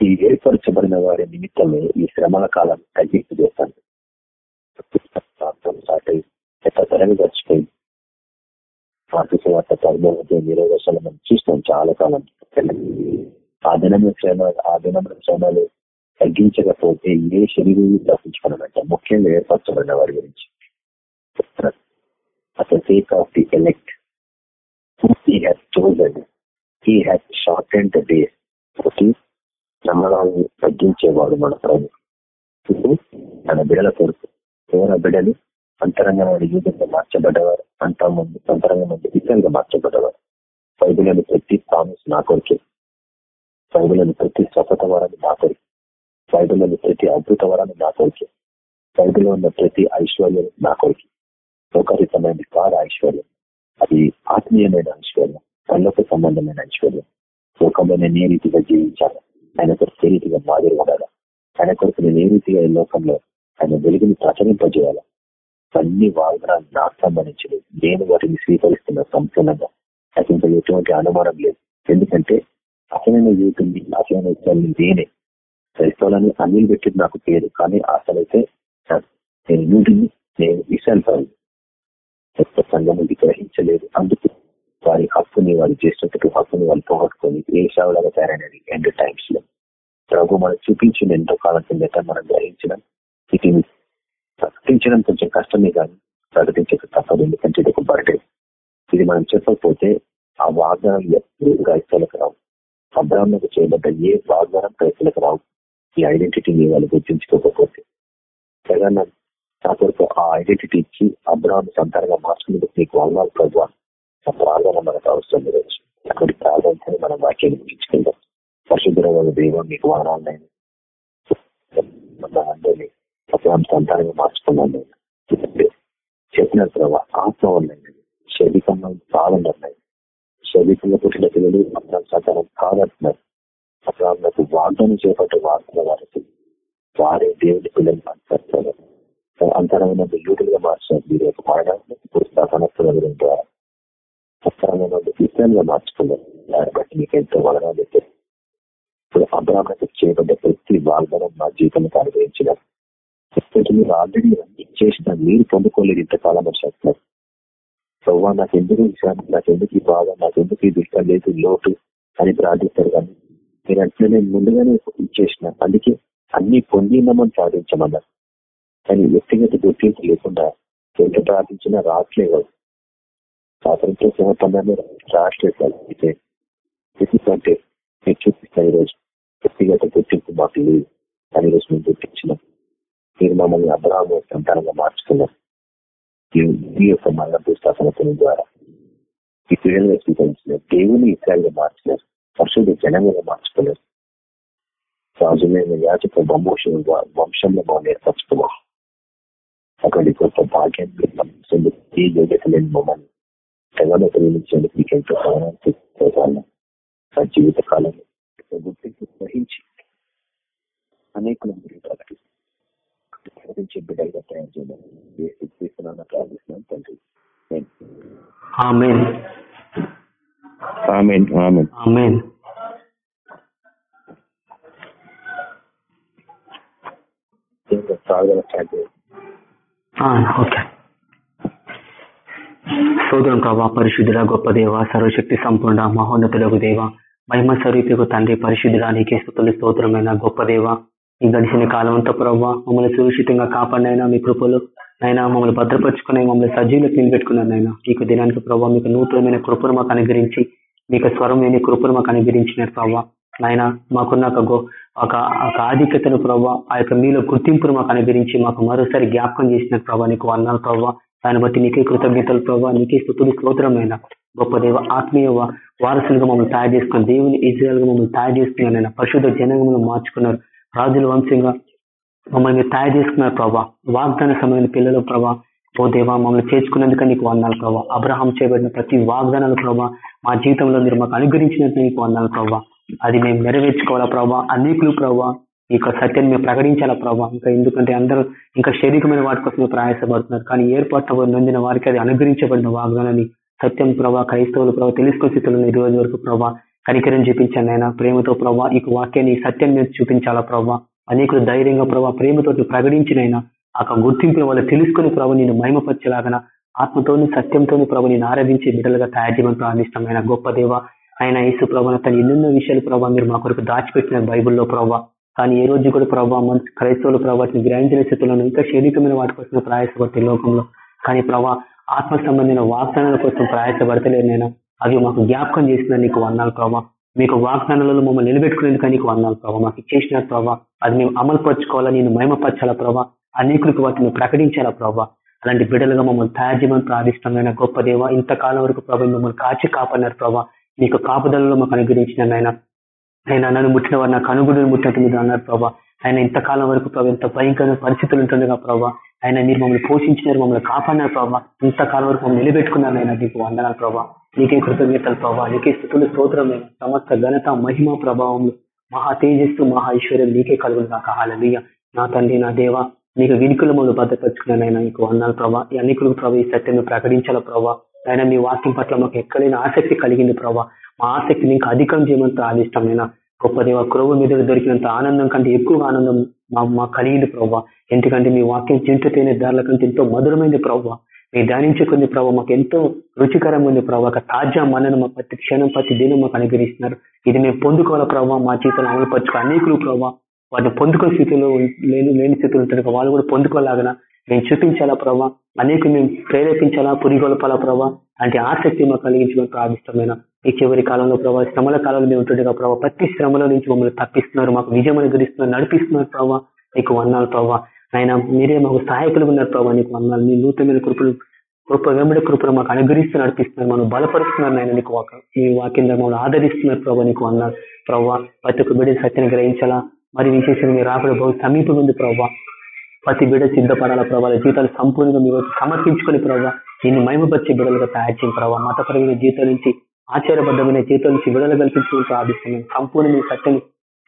S3: ఈ ఏర్పరచబడిన వారి నిమిత్తమే ఈ శ్రమల కాలం తగ్గింపు చేస్తాను. తరలి గడిచిపోయింది మార్పు వార్త పదమూడు నిరోధాలు మనం చూస్తాం చాలా కాలం. ఆ దినం శ్రమ ఆ శ్రమలు తగ్గించకపోతే ఏ శరీరం తప్పించుకున్నాడంట ముఖ్యంగా ఏర్పరచబడిన వారి గురించి. అసలు sake of the elect he has chosen he has short and days ఒకటి శ్రమలను తగ్గించేవాడు మన ప్రభు. తన బిడల కొరకు ఎవరు బిడలు అంతరంగమైన యూజంగా మార్చబడ్డవారు అంతా ముందు అంతరంగం ఇతరులుగా మార్చబడ్డవారు. బైబులని ప్రతి ప్రామిస్ నా కొరికే. బైబులని ప్రతి స్వత వరాన్ని నా కొరికి ప్రతి అద్భుత వరాన్ని నా కొరికే బైబుల్లో ఉన్న ప్రతి ఐశ్వర్యం నా కొరికి లోకరితమైన కాదు ఐశ్వర్యం అది ఆత్మీయమైన ఐశ్వర్యం కళ్ళకు సంబంధమైన ఐశ్వర్యం లోకంలో నేను ఏ రీతిగా జీవించాలి. ఆయన కొరకు ఏ రీతిగా మాదిరి ఉండాలి? ఆయన కొరకు నేను ఏ రీతిగా ఈ లోకంలో ఆయన వెలుగుని ప్రచరింపజేయాలి? అన్ని వాగ్దానాలు నాకు సంబంధించినవి. నేను వాటిని స్వీకరిస్తున్న సంపూర్ణంగా. నాకు ఎటువంటి అనుమానం లేదు. ఎందుకంటే అసలైన యూతుని అసలైన ఇష్టాన్ని నేనే. క్రైస్తవులని అన్నిలు పెట్టింది నాకు పేరు కానీ అసలైతే నేను యూటిని నేను విశాల్పాలి సంఘం గ్రహించలేదు. అందుకు వారి హక్కుని వారు చేసినట్టు హక్కుని వాళ్ళు పోగొట్టుకొని ఏ సేవలాగా తయారైనది ఎండ్ టైమ్స్లో. ప్రభు మనం చూపించిన ఎంతో కాలం కిందట మనం గ్రహించడం ఇది ప్రకటించడం కొంచెం కష్టమే కానీ ప్రకటించక తప్పదు ఎందుకంటే ఇది ఒక బర్డే ఇది మనం చెప్పకపోతే ఆ వాగ్దానం ఎప్పుడు క్రైస్తవులకు రావు. అబ్రాహ్మకు చేయబడ్డ ఏ వాగ్దానం ప్రజలకు రావు. ఈ ఐడెంటిటీని వాళ్ళు గుర్తించుకోకపోతే. ప్రధాన నా కొరకు ఆ ఐడెంటిటీ ఇచ్చి అబ్రాహ్మ సంతానంగా మార్చుకునేందుకు నీకు వాళ్ళ ప్రభు. ఆ ప్రార్థన మనకు అవసరం లేదు. అక్కడి ప్రార్థన మనం వాక్యాన్ని ముగించుకుందాం. పరిశుద్ధ దైవం మీకు వాహనాలు అందరినీ అబ్రాహ్మ సంతానంగా మార్చుకున్నాను చెప్పిన తర్వాత ఆత్మ వల్ల శరీరంలో కావాలన్నారు శరీరంలో పుట్టిన పిల్లలు అబ్రాహ్మ సంతానం కాదంటున్నారు అబ్రాహ్మకు వాగ్దానం చేపట్టే వాడుతున్న వారికి వారే దేవుడి పిల్లలు మాట్లాడతారు. అంతరమైన యూటులుగా మార్చారు మీరు యొక్క మరణాన్ని పుస్తకాల ద్వారా అంతరమైన ఇస్లాంగా మార్చుకున్నారు. దాన్ని బట్టి మీకు ఎంతో వలనాలు ఇప్పుడు అబ్రాహ్మకు చేయబడ్డ ప్రతి వాగ్దానం మా జీవితానికి అనుగ్రహించినారు మీరు ఆల్రెడీ చేసిన మీరు పొందుకోలేదు ఇంతకాలం చేస్తున్నారు ప్రవ్వా నాకు ఎందుకు విషయాన్ని నాకు ఎందుకు ఈ బాధ నాకెందుకు ఈ దుఃఖం లేదు లోటు అని ప్రార్థిస్తారు కానీ మీరు అంటే నేను ముందుగానే ఇచ్చేసిన. అందుకే అన్ని పొందినామని సాధించమన్నారు కానీ వ్యక్తిగత గుర్తింపు లేకుండా ఎంత ప్రార్థించినా రావట్లేదు స్వాతంత్ర సమర్పణాన్ని రావట్లేదు అయితే ఎందుకంటే మీరు చూపిస్తాను ఈరోజు. వ్యక్తిగత గుర్తింపు మాకు లేదు. అని రోజు మేము గుర్తించినాం మీరు మమ్మల్ని అబ్రాహ్మ సంతానంగా మార్చుకున్నారు. ఈ యొక్క మరణ పుస్తకం ద్వారా ఈ పిల్లలుగా స్వీకరించిన దేవుని ఇతరులుగా మార్చినారు పరిశుద్ధ జనంగా మార్చుకున్నారు రాజులైన యాచక వంశం వంశంలో మనం ఏర్పరచుకున్నాం అక్కడి గొప్ప భాగ్యం ఈ యోగ్యత లేని మమ్మల్ని తెలంగాణ ప్రేమించేందుకు మీకు ఎంతో సహాయం నా జీవిత కాలంలో గుర్తింపు గ్రహించి అనేకులను ప్రకటించే బిడ్డలుగా తయారు చేయాలి ఏ స్థితి ప్రార్థిస్తున్నాను తండ్రి స్టార్ట్
S2: ఓకే. సోదరం ప్రభా పరిశుద్ధుడ గొప్ప దేవ సర్వశక్తి సంపూర్ణ మహోన్నతులకు దేవ మహిమ స్వరూపికు తండ్రి పరిశుద్ధుడా నీకే స్థుతులు స్తోత్రమైన గొప్ప దేవ. ఈ గడిచిన కాలం అంతా ప్రభావ మమ్మల్ని సురక్షితంగా కాపాడినైనా మీ కృపలు అయినా మమ్మల్ని భద్రపరుచుకుని మమ్మల్ని సజీవులకు నిలబెట్టుకున్నారైనా మీకు దినానికి ప్రభావ మీకు నూతనమైన కృపను మాకు అనుగ్రహించి మీకు స్వరం లేని కృపను మాకు అనుగ్రహించినారు ప్రభావ నాయన మాకున్న ఒక ఒక ఆధిక్యతను ప్రభావ ఆ యొక్క మీలో గుర్తింపును మాకు అనుగ్రహించి మాకు మరోసారి జ్ఞాపకం చేసిన ప్రభావ నీకు అన్నాను ప్రభావ దాన్ని బట్టి నీకే కృతజ్ఞతలు ప్రభావ నీకే స్థుతులు స్తోత్రమైన గొప్ప దేవ ఆత్మీయ వారసులుగా మమ్మల్ని తయారు చేసుకుని దేవుని ఇజ్రాయల్గా మమ్మల్ని తయారు చేసుకున్నారు పశువుల పరిశుద్ధ జనంగా మార్చుకున్నారు. రాజుల వంశంగా మమ్మల్ని మీరు తయారు చేసుకున్నారు ప్రభా. వాగ్దాన సమయంలో పిల్లలు ప్రభా. ఓ దేవా మమ్మల్ని చేర్చుకున్నందుకు నీకు వందాలు ప్రభా. అబ్రహం చేయబడిన ప్రతి వాగ్దానాలు ప్రభా మా జీవితంలో మీరు మాకు అనుగ్రహించినట్టు నీకు వందాలు ప్రభా. అది మేము నెరవేర్చుకోవాలా ప్రభా? అనేకులు ప్రభా ఈ యొక్క సత్యాన్ని మేము ప్రకటించాలా ప్రభా? ఇంకా ఎందుకంటే అందరూ ఇంకా శారీరకమైన వాటి కోసం ప్రయాసపడుతున్నారు. కానీ ఏర్పాటు నొందిన వారికి అది అనుగ్రహించబడిన వాగ్దానాన్ని సత్యం ప్రభా క్రైస్తవులు ప్రభా తెలుసుకునే స్థితిలో ఈ రోజు వరకు ప్రభా కనికరం చూపించండి ఆయన ప్రేమతో ప్రభా ఈ వాక్యాన్ని సత్యం మీద మీరు చూపించాలా ప్రభా? అనేకులు ధైర్యంగా ప్రభా ప్రేమతో ప్రకటించినైనా ఆ గుర్తింపును వాళ్ళు తెలుసుకుని ప్రభు నేను మహిమపరచలాగన ఆత్మతోని సత్యంతోని ప్రభు నేను ఆరాధించి బిడ్డలుగా తయారు చేయమని ప్రారంభిష్టమైన గొప్ప దేవ ఆయన యేసు ప్రభావ తను ఎన్నెన్నో విషయాలు ప్రభావ మీరు మా కొరకు దాచిపెట్టిన బైబుల్లో ప్రభావ కానీ ఏ రోజు కూడా ప్రభావ మన క్రైస్తవులు ప్రభావం గ్రహించిన స్థితిలో ఇంకా శరీరమైన వాటి కోసం ప్రయాసపడితే లోకంలో. కానీ ప్రభా ఆత్మ సంబంధించిన వాగ్దానాల కోసం ప్రయాసపడతలేదు నేను అవి మాకు జ్ఞాపకం చేసిన నీకు వందాలు ప్రభావ మీకు వాగ్దానాలలో మమ్మల్ని నిలబెట్టుకునేందుకు నీకు వందాలు ప్రభావ మాకు ఇచ్చేసిన ప్రభావ అది మేము అమలు పరచుకోవాలా నేను మహిమపరచాలా ప్రభావ అనేకులకు వాటిని ప్రకటించాలా ప్రభావ అలాంటి బిడ్డలుగా మమ్మల్ని తయారు చేయమని ప్రార్థిష్టమైన గొప్ప దేవ ఇంతకాలం వరకు ప్రభావ మమ్మల్ని కాచి కాపాడినారు ప్రభావ మీకు కాపుదలలో మాకు అనుగ్రహించిన ఆయన ఆయన నన్ను ముట్టిన వారు నాకు అనుగుణులు ముట్టినట్టు మీరు అన్నారు ప్రభా. ఆయన ఇంతకాలం వరకు ప్రభావ ఎంత భయంకరమైన పరిస్థితులు ఉంటుండగా ప్రభావ ఆయన మీరు మమ్మల్ని పోషించినారు మమ్మల్ని కాపాడినారు ప్రభావ ఇంతకాలం వరకు మమ్మల్ని నిలబెట్టుకున్నారు ఆయన నీకు వందనాలు ప్రభావ నీకే కృతజ్ఞతలు ప్రభావ నీకే స్థుతులు స్తోత్రమైన సమస్త ఘనత మహిమ ప్రభావం మహా తేజస్సు మహా ఐశ్వర్యం నీకే కలుగును నాకు హాలలీయ నా తండ్రి నా దేవ నీకు వినికులు మమ్మల్ని భద్రపరుచుకున్నాను నీకు వందనాలు ప్రభావ ఈ అన్నికులకు ప్రభావ ఈ సత్యం ప్రకటించాల ప్రభావ ఆయన మీ వాక్యం పట్ల మాకు ఎక్కడైనా ఆసక్తి కలిగింది ప్రభావ మా ఆసక్తిని ఇంకా అధికం చేయమంత ఆదిష్టమైన గొప్ప దేవ క్రొవ్వు మీద దొరికినంత ఆనందం కంటే ఎక్కువ ఆనందం మా మా కలిగింది ప్రభావ ఎందుకంటే మీ వాక్యం చింతతేనే దారుల కంటే ఎంతో మధురమైంది ప్రభావ మీ ధ్యానించుకుంది ప్రభావ మాకు ఎంతో రుచికరంగా ఉంది ప్రభావ ఒక తాజా మనను మా ప్రతి క్షణం ప్రతి దినం మాకు అనుగ్రహిస్తున్నారు. ఇది మేము పొందుకోవాల ప్రభావ మా జీవితంలో అమలు పరచుకో అనేకులు ప్రభావ వాటిని పొందుకునే స్థితిలో లేని లేని స్థితిలో ఉంటారు వాళ్ళు కూడా పొందుకోలాగన మేము చూపించాలా ప్రభావ అనేక మేము ప్రేరేపించాలా పురిగొలపాలా ప్రభావ అంటే ఆసక్తి మాకు కలిగించడం ప్రార్థిష్టమైన ఈ చివరి కాలంలో ప్రభావ శ్రమల కాలంలో మేము ఉంటుండగా ప్రభావ ప్రతి శ్రమలో నుంచి మమ్మల్ని తప్పిస్తున్నారు మాకు విజయం అనుగ్రహిస్తున్నారు నడిపిస్తున్నారు ప్రభావ నీకు వన్నాలు ప్రభావ ఆయన మీరే మాకు సహాయకులు ఉన్నారు ప్రభావ నీకు వన్నాలు మీ నూతనమైన కృపలు కృప వెంబడి కృపలు మాకు అనుగ్రహిస్తూ నడిపిస్తున్నారు మనం బలపరుస్తున్నారు ఆయన నీకు వాక మీ వాక్యం మమ్మల్ని ఆదరిస్తున్నారు ప్రభావ నీకు వన్నారు ప్రభావ ప్రతి ఒక్క బిడ్డ సత్యాన్ని గ్రహించాలా? మరి విశేషంగా మీరు రాకడ బహు సమీపం ఉంది ప్రభావ ప్రతి బిడ్డ సిద్ధపడాల ప్రభావ జీవితాలు సంపూర్ణంగా మీరు సమర్పించుకుని ప్రభావ దీన్ని మహిమపరిచే బిడ్డలుగా తయారు చేయండి ప్రభావ మతపరమైన జీవితం నుంచి ఆచారబద్ధమైన జీవితం విడుదల కల్పించుకుని ప్రార్థిస్తున్నాం సంపూర్ణ సత్యం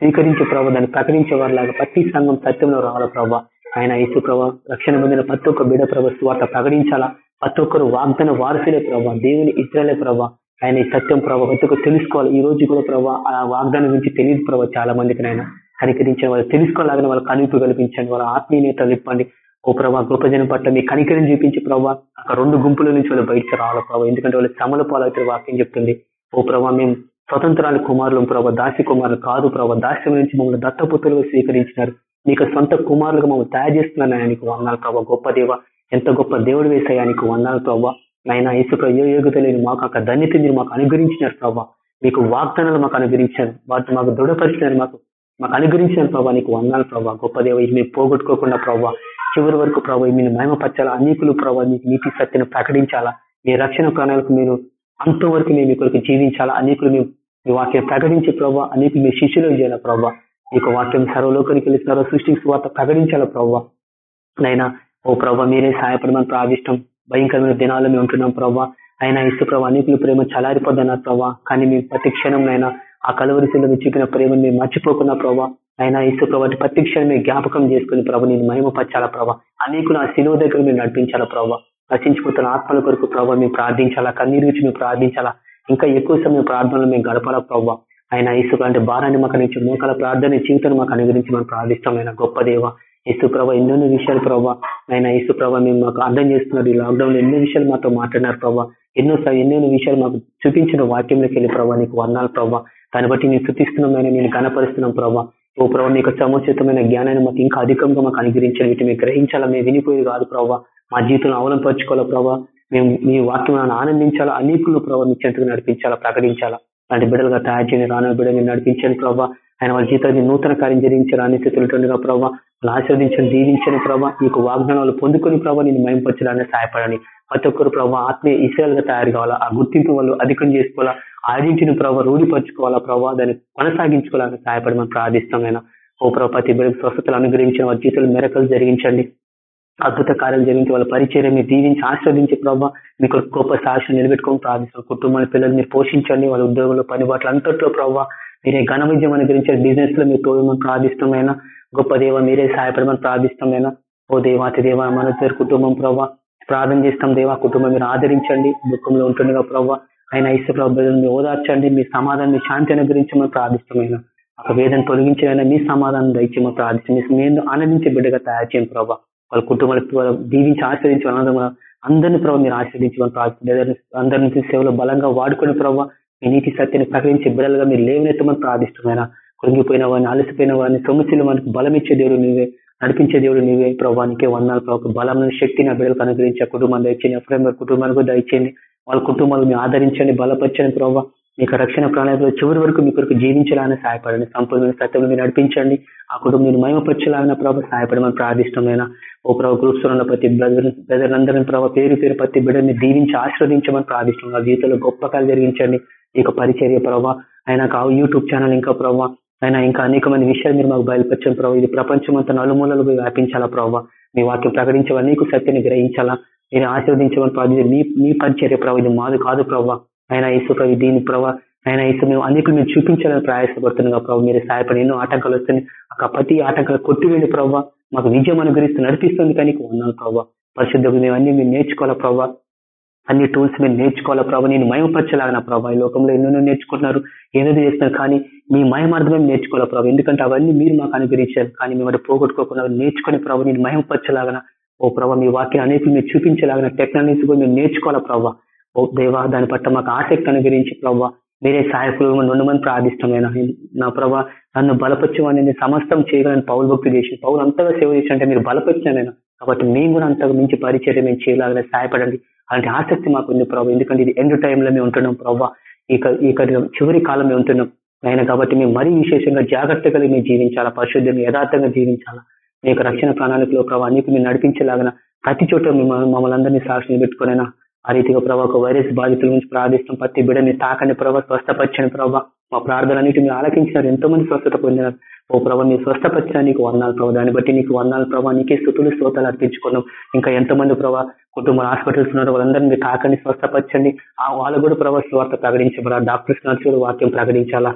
S2: స్వీకరించే ప్రభావ దాన్ని ప్రకటించే వారిలాగా ప్రతి సంఘం సత్యంలో రావాల ప్రభావ ఆయన యేసు ప్రభావ రక్షణ పొందిన ప్రతి ఒక్క బిడ ప్రభావ స్వార్థ ప్రకటించాలా? ప్రతి ఒక్కరు వాగ్దాన వారసులే ప్రభావ దేవుని ఇతరులే ప్రభావ ఆయన ఈ సత్యం ప్రభావ ప్రతి ఒక్కరు తెలుసుకోవాలి. ఈ రోజు కూడా ప్రభావ ఆ వాగ్దానం గురించి తెలియదు ప్రభావ చాలా మందికి ఆయన కనికరించిన వాళ్ళు తెలుసుకోలేదని వాళ్ళ కనిపి కల్పించండి వాళ్ళ ఆత్మీయత ఇప్పండి ఓ ప్రభా గొప్ప జనం పట్ల మీ కనికరం చూపించి ప్రభావ అక్కడ రెండు గుంపుల నుంచి వాళ్ళు బయటకు రావాలి ప్రభావ ఎందుకంటే వాళ్ళు శ్రమల పాలవుతారు వాక్యం చెప్తుంది. ఓ ప్రభావ మేము స్వతంత్రాల కుమారులు ప్రభా దాసి కుమారులు కాదు ప్రభావ దాస్యం నుంచి మమ్మల్ని దత్తపుత్రులుగా స్వీకరించినారు. మీకు సొంత కుమారులుగా మమ్మల్ని తయారు చేస్తున్నాను ఆయనకు వందాలు ప్రభావ గొప్ప దేవ ఎంత గొప్ప దేవుడు వేసాయి ఆయనకు వందాలు ప్రభా. నాయన ఇసుక ఏ యోగ్యత లేని మాకు ఒక ధన్యత మీరు మాకు అనుగ్రహించినారు ప్రభావ మీకు వాగ్దానాలు మాకు అనుగ్రహించారు. వాటిని మాకు దృఢపరిచినారు మాకు మాకు అనుగ్రహించిన ప్రభా. నీకు వందాలు ప్రభావ గొప్ప దేవ ఇది మేము పోగొట్టుకోకుండా ప్రభావ చివరి వరకు ప్రభావ మీరు మహిమపరచాలా అనేకులు ప్రభావ మీకు నీతి సత్యను ప్రకటించాలా? మీ రక్షణ ప్రాణాలకు మీరు అంతవరకు మేము మీ కొరకు జీవించాలా? అనేకులు మేము మీ వాక్యం ప్రకటించే ప్రభావ అనేకులు మీ శిష్యులు చేయాలా ప్రభావ మీకు వాక్యం సర్వలోకానికి వెళ్తున్నారో సృష్టికి వార్త ప్రకటించాలా ప్రభావ నైనా ఓ ప్రభావ మీరే సహాయపడమని ప్రావిష్టం భయంకరమైన దినాల్లో మేము ఉంటున్నాం ప్రభావ అయినా ఇసు ప్రభావ అనేకులు ప్రేమ చలారిపోద్దన్నారు ప్రభావ కానీ మేము ప్రతి క్షణంనైనా ఆ కలవరిశిలో చూపిన ప్రేమను మేము మర్చిపోకున్న ప్రభావ అయినా ఇసు ప్రభావ ప్రతి క్షణం మేము జ్ఞాపకం చేసుకుని ప్రభు నేను మహిమపరచాలా ప్రభావ అనేకులు ఆ శిలువ దగ్గర మేము నడిపించాలా ప్రభావ రచించిపోతున్న ఆత్మల కొరకు ప్రభావ మేము ప్రార్థించాలా? కన్నీరు నుంచి మేము ప్రార్థించాలా? ఇంకా ఎక్కువ సమయం ప్రార్థనలు మేము గడపాలా ప్రభావ ఆయన ఇసుక అంటే భారాన్ని మాకు నుంచి మోకాల ప్రార్థన జీవితాన్ని మాకు అనుగ్రహించి మనం ప్రార్థిస్తామైన గొప్ప దేవ. ఇసు ప్రభ ఎన్నెన్నో విషయాలు ప్రభావ ఆయన ఇసు ప్రభ మేము మాకు అర్థం చేస్తున్నారు ఈ లాక్డౌన్లో ఎన్నో విషయాలు మాతో మాట్లాడినారు ప్రభావ ఎన్నో ఎన్నెన్నో విషయాలు మాకు చూపించిన వాక్యంలోకి వెళ్ళి ప్రభావ నీకు వర్ణాలు ప్రభావ దాన్ని బట్టి నేను శృతిస్తున్నాం నేను గణపరుస్తున్నాం ప్రభావ ఓ ప్రభావ నీకు సముచితమైన జ్ఞానాన్ని మాకు ఇంకా అధికంగా మాకు అనుగ్రహించాలి వీటిని మేము గ్రహించాలా మేము వినిపోయేది కాదు ప్రభావ. మా జీవితంలో అవలంపరచుకోవాలా ప్రభావ? మేము మీ వాక్యం ఆనందించాలా? అనేకులను ప్రభావ మీ చెంతకు నడిపించాలా? ప్రకటించాలా? అలాంటి బిడ్డలుగా తయారు చేయని రాను మీరు నడిపించండి ప్రభావ. ఆయన వాళ్ళ జీవితాన్ని నూతన కార్యం జరిగించారు అన్ని స్థితులుండగా ప్రభావ వాళ్ళు ఆశ్రవదించని దీవించని ప్రభావ. నీకు వాగ్దానాలు పొందుకొని ప్రభావ నేను మయంపరచడానికి సహాయపడని ప్రతి ఒక్కరు ప్రభావ ఆత్మీయ ఇసయాలుగా తయారు కావాలా? ఆ గుర్తింపు వాళ్ళు అధికం చేసుకోవాలా? ఆదించిన ప్రభావ రూఢిపరచుకోవాలా ప్రభావ దాన్ని కొనసాగించుకోవాలని సహాయపడమని ప్రార్థిస్తామైనా ఓ ప్రభావ ప్రతి బిడ్డకు స్వస్థతలు అనుగ్రహించిన వారి జీవితంలో మెరకలు జరిగించండి. అద్భుత కార్యాలు జరిగించి వాళ్ళ పరిచయం మీరు దీవించి ఆస్వాదించి ప్రభావ మీకు గొప్ప సాక్షి నిలబెట్టుకొని ప్రార్థిస్తాం. కుటుంబాల పిల్లలు మీరు పోషించండి. వాళ్ళ ఉద్యోగంలో పని బాటలు అంతట్లో ప్రభావ మీరే ఘన విజయం అనుగ్రహించారు బిజినెస్లో మీరు తోడమని ప్రార్థిస్తామైనా గొప్ప దేవ మీరే సహాయపడమని ప్రార్థిస్తామైనా ఓ దేవాతి దేవ మన కుటుంబం ప్రభావ ప్రార్థన చేస్తాం దేవా కుటుంబం మీరు ఆదరించండి. దుఃఖంలో ఉంటుండగా ప్రభావ ఆయన ఇష్ట ప్రభావం ఓదార్చండి మీ సమాధానం మీ శాంతి అనుగ్రహించమని ప్రార్థిష్టమైన ఒక వేదన తొలగించిన మీ సమాధానం దయచేమని ప్రార్థిస్తాం. మేము ఆనందించే బిడ్డగా తయారు చేయండి ప్రభావ వాళ్ళ కుటుంబాలకు దీవించి ఆశ్రదించి అందరినీ ప్రభావ మీరు ఆశ్రదించమని ప్రార్థిస్తుంది అందరినీ సేవలో బలంగా వాడుకునే ప్రభావ మీ నీతి సత్యాన్ని ప్రకటించే బిడ్డలుగా మీరు లేవనెత్తమని ప్రార్థిష్టమైన కృంగిపోయిన వాడిని అలసిపోయిన వాడిని సమస్యలు మనకి బలం ఇచ్చే దేవుడు నువ్వే నడిపించే దేవుడు నువ్వే ప్రభావానికే వందాలు ప్రభావ బలం శక్తిని బిడ్డలకు అనుగ్రహించే కుటుంబం దయచేయండి. ఎఫ్రెంబర్ కుటుంబానికి దయచేయండి. వాళ్ళ కుటుంబాలు మీరు ఆదరించండి బలపరచండి ప్రభావ. మీకు రక్షణ ప్రణాళికలో చివరి వరకు మీ కొరకు జీవించాలని సహాయపడండి. సంపూర్ణమైన సత్యంలో మీరు నడిపించండి. ఆ కుటుంబం మీరు మహిమపరచాలని ప్రభావ సహాయపడమని ప్రార్థిష్టమైన ఓ ప్రభావ గ్రూప్స్ ఉన్న ప్రతి బ్రదర్ బ్రదర్లందరినీ ప్రభావ పేరు పేరు ప్రతి బిడ్డని దీవించి ఆశ్రవదించమని ప్రార్థిష్టం జీవితంలో గొప్ప కాలు జరిగించండి. ఈ పరిచర్య ప్రభావ ఆయన యూట్యూబ్ ఛానల్ ఇంకా ప్రభావ ఆయన ఇంకా అనేకమైన విషయాలు మీరు మాకు బయలుపరచండి ప్రభావ. ఇది ప్రపంచం అంతా నలుమూలలు వ్యాపించాలా ప్రభావ. మీ వాక్యం ప్రకటించవా నీకు సత్యాన్ని గ్రహించాలా? నేను ఆశీర్వదించమని ప్రార్థించి మీ మీ పరిచర్య ప్రభావ ఇది మాది కాదు ప్రభావ ఆయన ఇసు ప్రభు దీని ప్రభావ ఆయన ఇసు మేము అనేకులు మేము చూపించాలని ప్రయాసపడుతున్నాం ప్రభావ మీరు సహాయపడి ఎన్నో ఆటంకాలు వస్తున్నాయి. ఆ ప్రతి ఆటంకాలు కొట్టివేండి ప్రభావ మాకు విజయం అనుగ్రహిస్తూ నడిపిస్తుంది కానీ ఉన్నాను ప్రభావ పరిశుద్ధకు మేము అన్ని మేము నేర్చుకోవాలా ప్రభావ అన్ని టూల్స్ మీరు నేర్చుకోవాలా ప్రభావ నేను మయమపరచలాగిన ప్రభావ ఈ లోకంలో ఎన్నెన్నో నేర్చుకుంటున్నారు ఏదో చేస్తున్నారు కానీ మీ మయమార్థమే నేర్చుకోవాలా ప్రభావ ఎందుకంటే అవన్నీ మీరు మాకు అనుగ్రహించారు కానీ మేము పోగొట్టుకోకుండా నేర్చుకునే ప్రభావ నేను మయమపరచలాగన ఓ ప్రభావ మీ వాక్యం అనేకులు మీరు చూపించలాగిన టెక్నాలజీ కూడా మేము నేర్చుకోవాలా ప్రభావ ఓ దేవా దాని పట్ల మాకు ఆసక్తి అనుగ్రహించి ప్రభావ మీరే సహాయకులు ఉండమని ప్రార్థిష్టమైన నా ప్రభా నన్ను బలపరచమని సమస్తం చేయగలని పౌరు భక్తి చేసి పౌరు అంతగా సేవ చేసినట్టే మీరు బలపరిచినైనా కాబట్టి మేము కూడా అంతగా మించి పరిచయం మేము చేయలాగా సహాయపడండి. అలాంటి ఆసక్తి మాకు ఉంది ప్రభావ ఎందుకంటే ఇది ఎండ్ టైంలో మేము ఉంటున్నాం ప్రభావ ఇక ఇక చివరి కాలం మేము ఉంటున్నాం. ఆయన కాబట్టి మేము మరీ విశేషంగా జాగ్రత్తగా మేము జీవించాలా పరిశుద్ధంగా యథార్థంగా జీవించాలా? మీ యొక్క రక్షణ ప్రణాళికలో ప్రభావ నీకు మీరు నడిపించేలాగా ప్రతి చోట మమ్మల్ని అందరినీ సాక్షిని పెట్టుకునేనా ఆ రీతిగా ప్రభావ ఒక వైరస్ బాధితుల నుంచి ప్రార్థిస్తాం. ప్రతి బిడ్డని తాకని ప్రభావ స్వస్థపచ్చని ప్రభావ మా ప్రార్థనన్నిటి మీరు ఆలకించినారు. ఎంతో మంది స్వస్థత పొందినారు. ఓ ప్రభావ మీరు స్వస్థపరిచిన నీకు వందాలు ప్రభావ దాన్ని బట్టి నీకు వందాలు ప్రభావ నీకే స్థుతులు స్తోతాలు అర్పించుకున్నాం. ఇంకా ఎంతమంది ప్రభావ కుటుంబ హాస్పిటల్స్ ఉన్నారు. వాళ్ళందరినీ మీరు తాకండి స్వస్థపరచండి. ఆ వాళ్ళు కూడా ప్రభావ స్వార్థ ప్రకటించబడాలి. డాక్టర్స్ నర్సులు వాక్యం ప్రకటించాలా?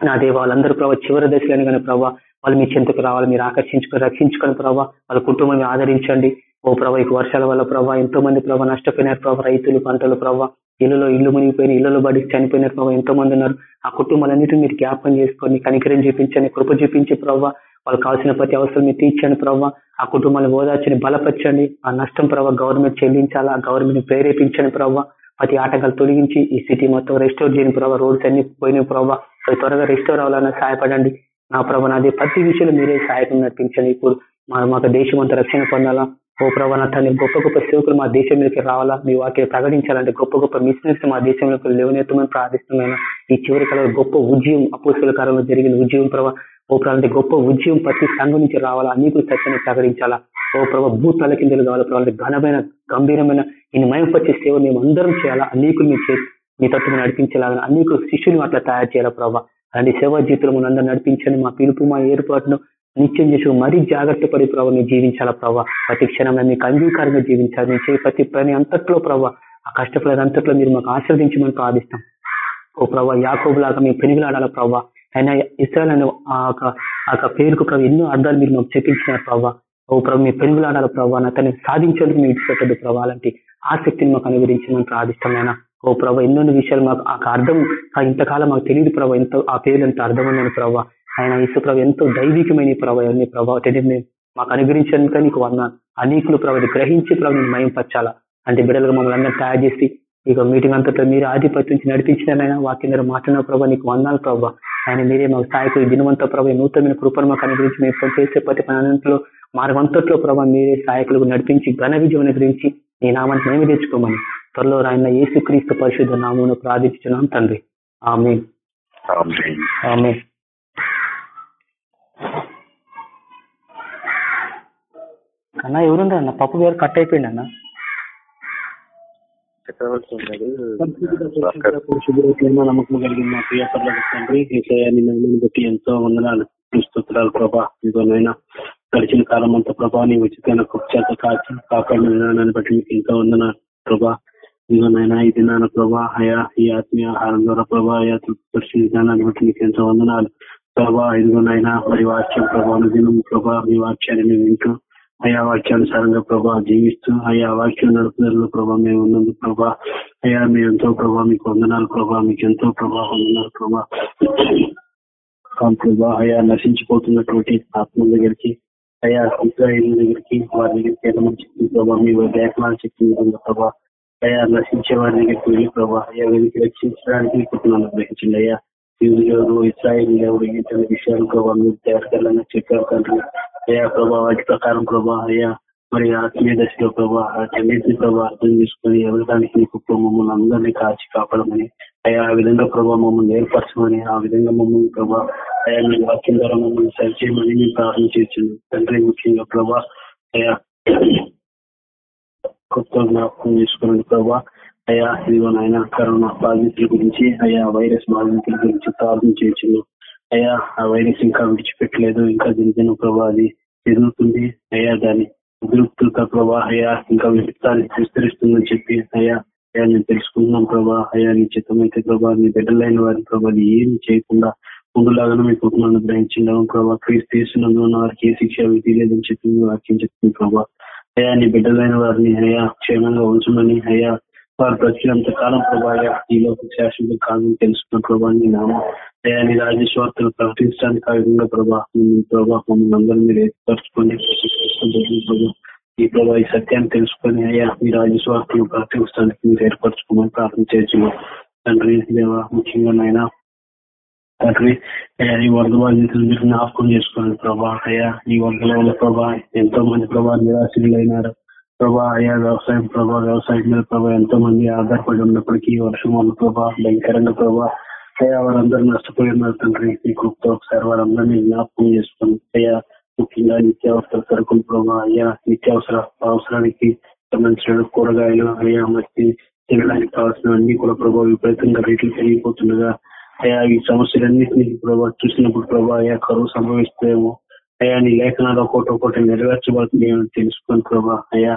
S2: నా దేవ వాళ్ళందరూ ప్రభావ చివరి దశలని కానీ ప్రభావ వాళ్ళు మీ చెంతకు రావాలి మీరు ఆకర్షించుకొని రక్షించుకొని ప్రభావ వాళ్ళ కుటుంబాన్ని ఆదరించండి. ఓ ప్రభావ ఈ వర్షాల వల్ల ప్రభావ ఎంతో మంది ప్రభావ నష్టపోయినారు ప్రభావ రైతులు పంటలు ప్రభావ ఇళ్ళలో ఇల్లు మునిగిపోయిన ఇళ్ళలో బడి చనిపోయినారు ప్రభావ ఎంతో మంది ఉన్నారు. ఆ కుటుంబాలన్నింటినీ మీరు జ్ఞాపకం చేసుకొని కనికరం చూపించండి కృప చూపించి ప్రభావ వాళ్ళకి కావాల్సిన ప్రతి అవసరం మీరు తీర్చండి ప్రభావ ఆ కుటుంబాన్ని ఓదార్చని బలపరచండి. ఆ నష్టం ప్రభావ గవర్నమెంట్ చెల్లించాలా? గవర్నమెంట్ ప్రేరేపించండి ప్రభావ ప్రతి ఆటగాలు తొలగించి ఈ సిటీ మొత్తం రెస్టోర్ చేయని ప్రభావ రోడ్స్ అన్ని పోయిన ప్రభావ త్వరగా రెస్టోర్ అవ్వాలన్నా సహాయపడండి. నా ప్రభావ నాది ప్రతి విషయంలో మీరే సహాయకం నడిపించండి ఇప్పుడు మాకు దేశం అంతా రక్షణ పొందాలా. ఓ ప్రభావ తన గొప్ప గొప్ప సేవకులు మా దేశంలోకి రావాలా. మీ వాక్యం ప్రకటించాలంటే గొప్ప గొప్ప మిషనరీస్ మా దేశంలోకి లేవనెత్తమని ప్రార్థిస్తున్నాను. ఈ చివరి కాలంలో గొప్ప ఉద్యమం అపోసుల కాలంలో జరిగిన ఉద్యమం ప్రభావ ఓ ప్రభావ గొప్ప ఉద్యమం ప్రతి సంఘం నుంచి రావాలా. అనేకులు సత్యాన్ని ప్రకటించాలా. ఓ ప్రభావ భూతాల కిందలు కావాలి ప్రభావ ఘనమైన గంభీరమైన ఈ మయంపరిచే సేవ మేము అందరం చేయాలా. అనేకులు మీ చేసి మీ తత్వం నడిపించేలాగా అనేక శిష్యులు అట్లా తయారు చేయాలా ప్రభావ అలాంటి సేవా జీవితంలో మన అందరూ నడిపించండి. మా పిలుపు మా ఏర్పాటును నిత్యం చేసి మరీ జాగ్రత్త పడి ప్రభావ మీరు జీవించాలా ప్రభావ ప్రతి క్షణంలో మీకు అంగీకారంగా జీవించాలి. మీ చేయి ప్రతి పని అంతట్లో ప్రభావ ఆ కష్టపడేది అంతట్లో మీరు మాకు ఆశీర్వదించమని ప్రార్థిస్తాం. ఓ ప్రభావ యాకోబులాగా మేము పెనుగులాడాలా ప్రభావ అయినా ఇస్రాయల్ అనే ఆ పేరుకు ప్రభు ఎన్నో అర్థాలు మీరు మాకు చెప్పించినారు ప్రభావ ఓ ప్రభు మీ పెనుగులాడాల ప్రభావ తను సాధించేందుకు మీరు ఇచ్చిపెట్టదు ప్రభావ అలాంటి ఆసక్తిని మాకు అనుగ్రహించమని అయినా ఓ ప్రభా ఎన్నోన్ని విషయాలు మాకు ఆ అర్థం ఇంతకాలం మాకు తెలియదు ప్రభావ ఎంతో ఆ పేరు ఎంత అర్థమైందని ప్రభావ ఆయన ఇసు ప్రభావ ఎంతో దైవికమైన ప్రభావ అన్ని ప్రభావ తెలియదు మాకు అనుగ్రహించడానికి నీకు వన్న అనేకులు ప్రభావి గ్రహించి ప్రభు నేను మయంపరచాలా. అంటే బిడ్డలుగా మమ్మల్ని అందరూ తయారు చేసి ఇక మీటింగ్ అంతటా మీరు ఆధిపత్యం నడిపించినారైనా వాక్యం మీరు మాట్లాడిన ప్రభావ నీకు వందాలు ప్రభావ ఆయన మీరే మాకు సహాయకులు. దినవంత ప్రభావ నూతనమైన కృపను మాకు అనుగ్రహించి మేము చేసే ప్రతి పనంతలో మార్గంతట్లో ప్రభావ మీరే సహాయకులకు నడిపించి ఘన విజయం అనుగ్రహించి నీ నామాన్ని మేము తెచ్చుకోమని త్వరలో రాయన క్రీస్తు పరిశుద్ధ నామను ప్రార్థించున్నాం తండ్రి. ఆమె ఆమె అన్న ఎవరుండ్రు అన్న? పప్పు వేరు కట్ అయిపోయింది అన్న?
S4: నమ్మకం కలిగిన మా ప్రియ తండ్రి బట్టి ఎంతో వందనాలు స్తోత్రాలు ప్రభా. ఇదిగోనైనా గడిచిన కాలం అంతా ప్రభా నీ ఉచితమైన చేత కాచి కాపాడిన బట్టి మీకు ఇంకా ఉందన ప్రభా. ఇదిగోనైనా ఇది నాన్న ప్రభా హయా ఈ ఆత్మీయ ఆహారం ద్వారా ప్రభా అయా తృప్తి బట్టి మీకు ఎంతో వందనాలు ప్రభా. ఇదిగోనైనా మరి వాక్యం ప్రభా దినం ప్రభా మీ వాక్యాన్ని మేము వింటూ అయా వాక్యానుసారంగా ప్రభా జీవిస్తూ అయా వాక్యం నడుపుదలలో ప్రభా మేము ఉన్నందుకు ప్రభా. అయా మీ ఎంతో ప్రభా మీకు వందనాలు ప్రభా మీకు ఎంతో ప్రభా వందనాలు ప్రభా. ప్రభా అయా నశించిపోతున్నటువంటి ఆత్మ దగ్గరికి అయ్యా ఇస్రాయిల్ దగ్గరికి వారి దగ్గరికి చెప్పింది ప్రభా మీ లేఖనాలు చెప్తుంది ప్రభా. అయ్యా నశించే వారి దగ్గరికి వెళ్ళి ప్రభా అయ్యా వీరికి రక్షించడానికి కుటుంబాన్ని గ్రహించండి అయ్యా. ఎవరు ఇస్రాయిల్ ఎవరు ఇతర విషయాలు ప్రభావ మీరు తయారు చెప్పారు కంటే అయ్యా ప్రభా వాటి ప్రకారం ప్రభా అయ్యా మరి ఆత్మీయ దశలో ప్రభా అన్నింటినీ ప్రభా అర్థం చేసుకుని ఎవరిదానికి నీకు మమ్మల్ని అందరినీ కాచి కాపాడమని అయ్యా ఆ విధంగా ప్రభా మమ్మల్ని ఏర్పరచమని ఆ విధంగా మమ్మల్ని ప్రభా అయ్యా మీ వాక్యం ద్వారా మమ్మల్ని సరిచేయమని మేము ప్రార్థన చేస్తున్నాం. తండ్రి ముఖ్యంగా ప్రభా అయ్యా కొత్త జ్ఞాపకం చేసుకున్నాడు ప్రభా. అయ్యా ఇదిగో నాయన కరోనా బాధితుల గురించి అయ్యా వైరస్ బాధితుల గురించి ప్రార్థన చేస్తున్నాం. అయ్యా ఆ వైరస్ ఇంకా విడిచిపెట్టలేదు ఇంకా దినదిన ప్రభా అది ఎదుగుతుంది. అయ్యా దాని ఉద్రిక్తులతో ప్రభా అయ్యా ఇంకా విస్తారి విస్తరిస్తుందని చెప్పి అయ్యా అయ్యా నేను తెలుసుకుంటున్నాం ప్రభా. అయ్యా నీ చిత్తమైతే ప్రభా నీ బిడ్డలైన వారి ప్రభా ఏమి చేయకుండా ముందులాగానే మీ కుటుంబాన్ని గ్రహించిందాం ప్రభావ క్రీస్తు తీసుకున్నందున వారికి ఏ శిక్ష విధి లేదని చెప్పి వాక్యం చెప్తుంది ప్రభా. అయ్యా నీ బిడ్డలైన వారిని అయ్యా క్షేమంగా ఉంచమని అయ్యా వారు బ్రతికినంత కాలం ప్రభాయా ఈ లోక శాశ్వత కాలం తెలుసుకున్న ప్రభా నీ నామ. అయ్యా నీ రాజస్వార్తలు ప్రకటించడానికి ఆ విధంగా ప్రభా ప్రభా మమ్మల్ని అందరూ మీరు ఏర్పరచుకొని ఈ ప్రభా ఈ సత్యాన్ని తెలుసుకొని అయ్యా మీ రాజస్వార్తలు ప్రకటించడానికి మీరు ఏర్పరచుకోమని ప్రార్థన చేయొచ్చు తండ్రి దేవ ముఖ్యంగా నాయన తండ్రి అయ్యా ఈ వర్గ బాధ్యతలు మీరు జ్ఞాపకం చేసుకోండి ప్రభా అయ్యా ఈ వర్గంలో ప్రభా ఎంతో మంది ప్రభా నిరాశలైనారు ప్రభా అయా వ్యవసాయం ప్రభా వ్యవసాయం మీద ప్రభా ఎంతో మంది ఆధారపడి ఉన్నప్పటికీ వర్షం వల్ల ప్రభా భయంకరంగా ప్రభా అయ్యా వారందరూ నష్టపోయి ఉన్నారు తండ్రి. ఈ కృప్తో ఒకసారి వారందరినీ జ్ఞాపకం చేసుకుని అయ్యా ముఖ్యంగా నిత్యావసర సరుకులు ప్రభా అయ్యా నిత్యావసర అవసరానికి సంబంధించిన కూరగాయలు అయ్యా మట్టి తినడానికి కావాల్సిన అన్ని కూడా ప్రభావ విపరీతంగా రేట్లు పెరిగిపోతుండగా అయ్యా ఈ సమస్యలన్నింటినీ ప్రభావ చూసినప్పుడు ప్రభా అయ్యా కరువు సంభవిస్తేమో అయ్యా నీ లేఖనాలు ఒకటి ఒకటి నెరవేర్చబడుతుంది తెలుసుకుని ప్రభా అయ్యా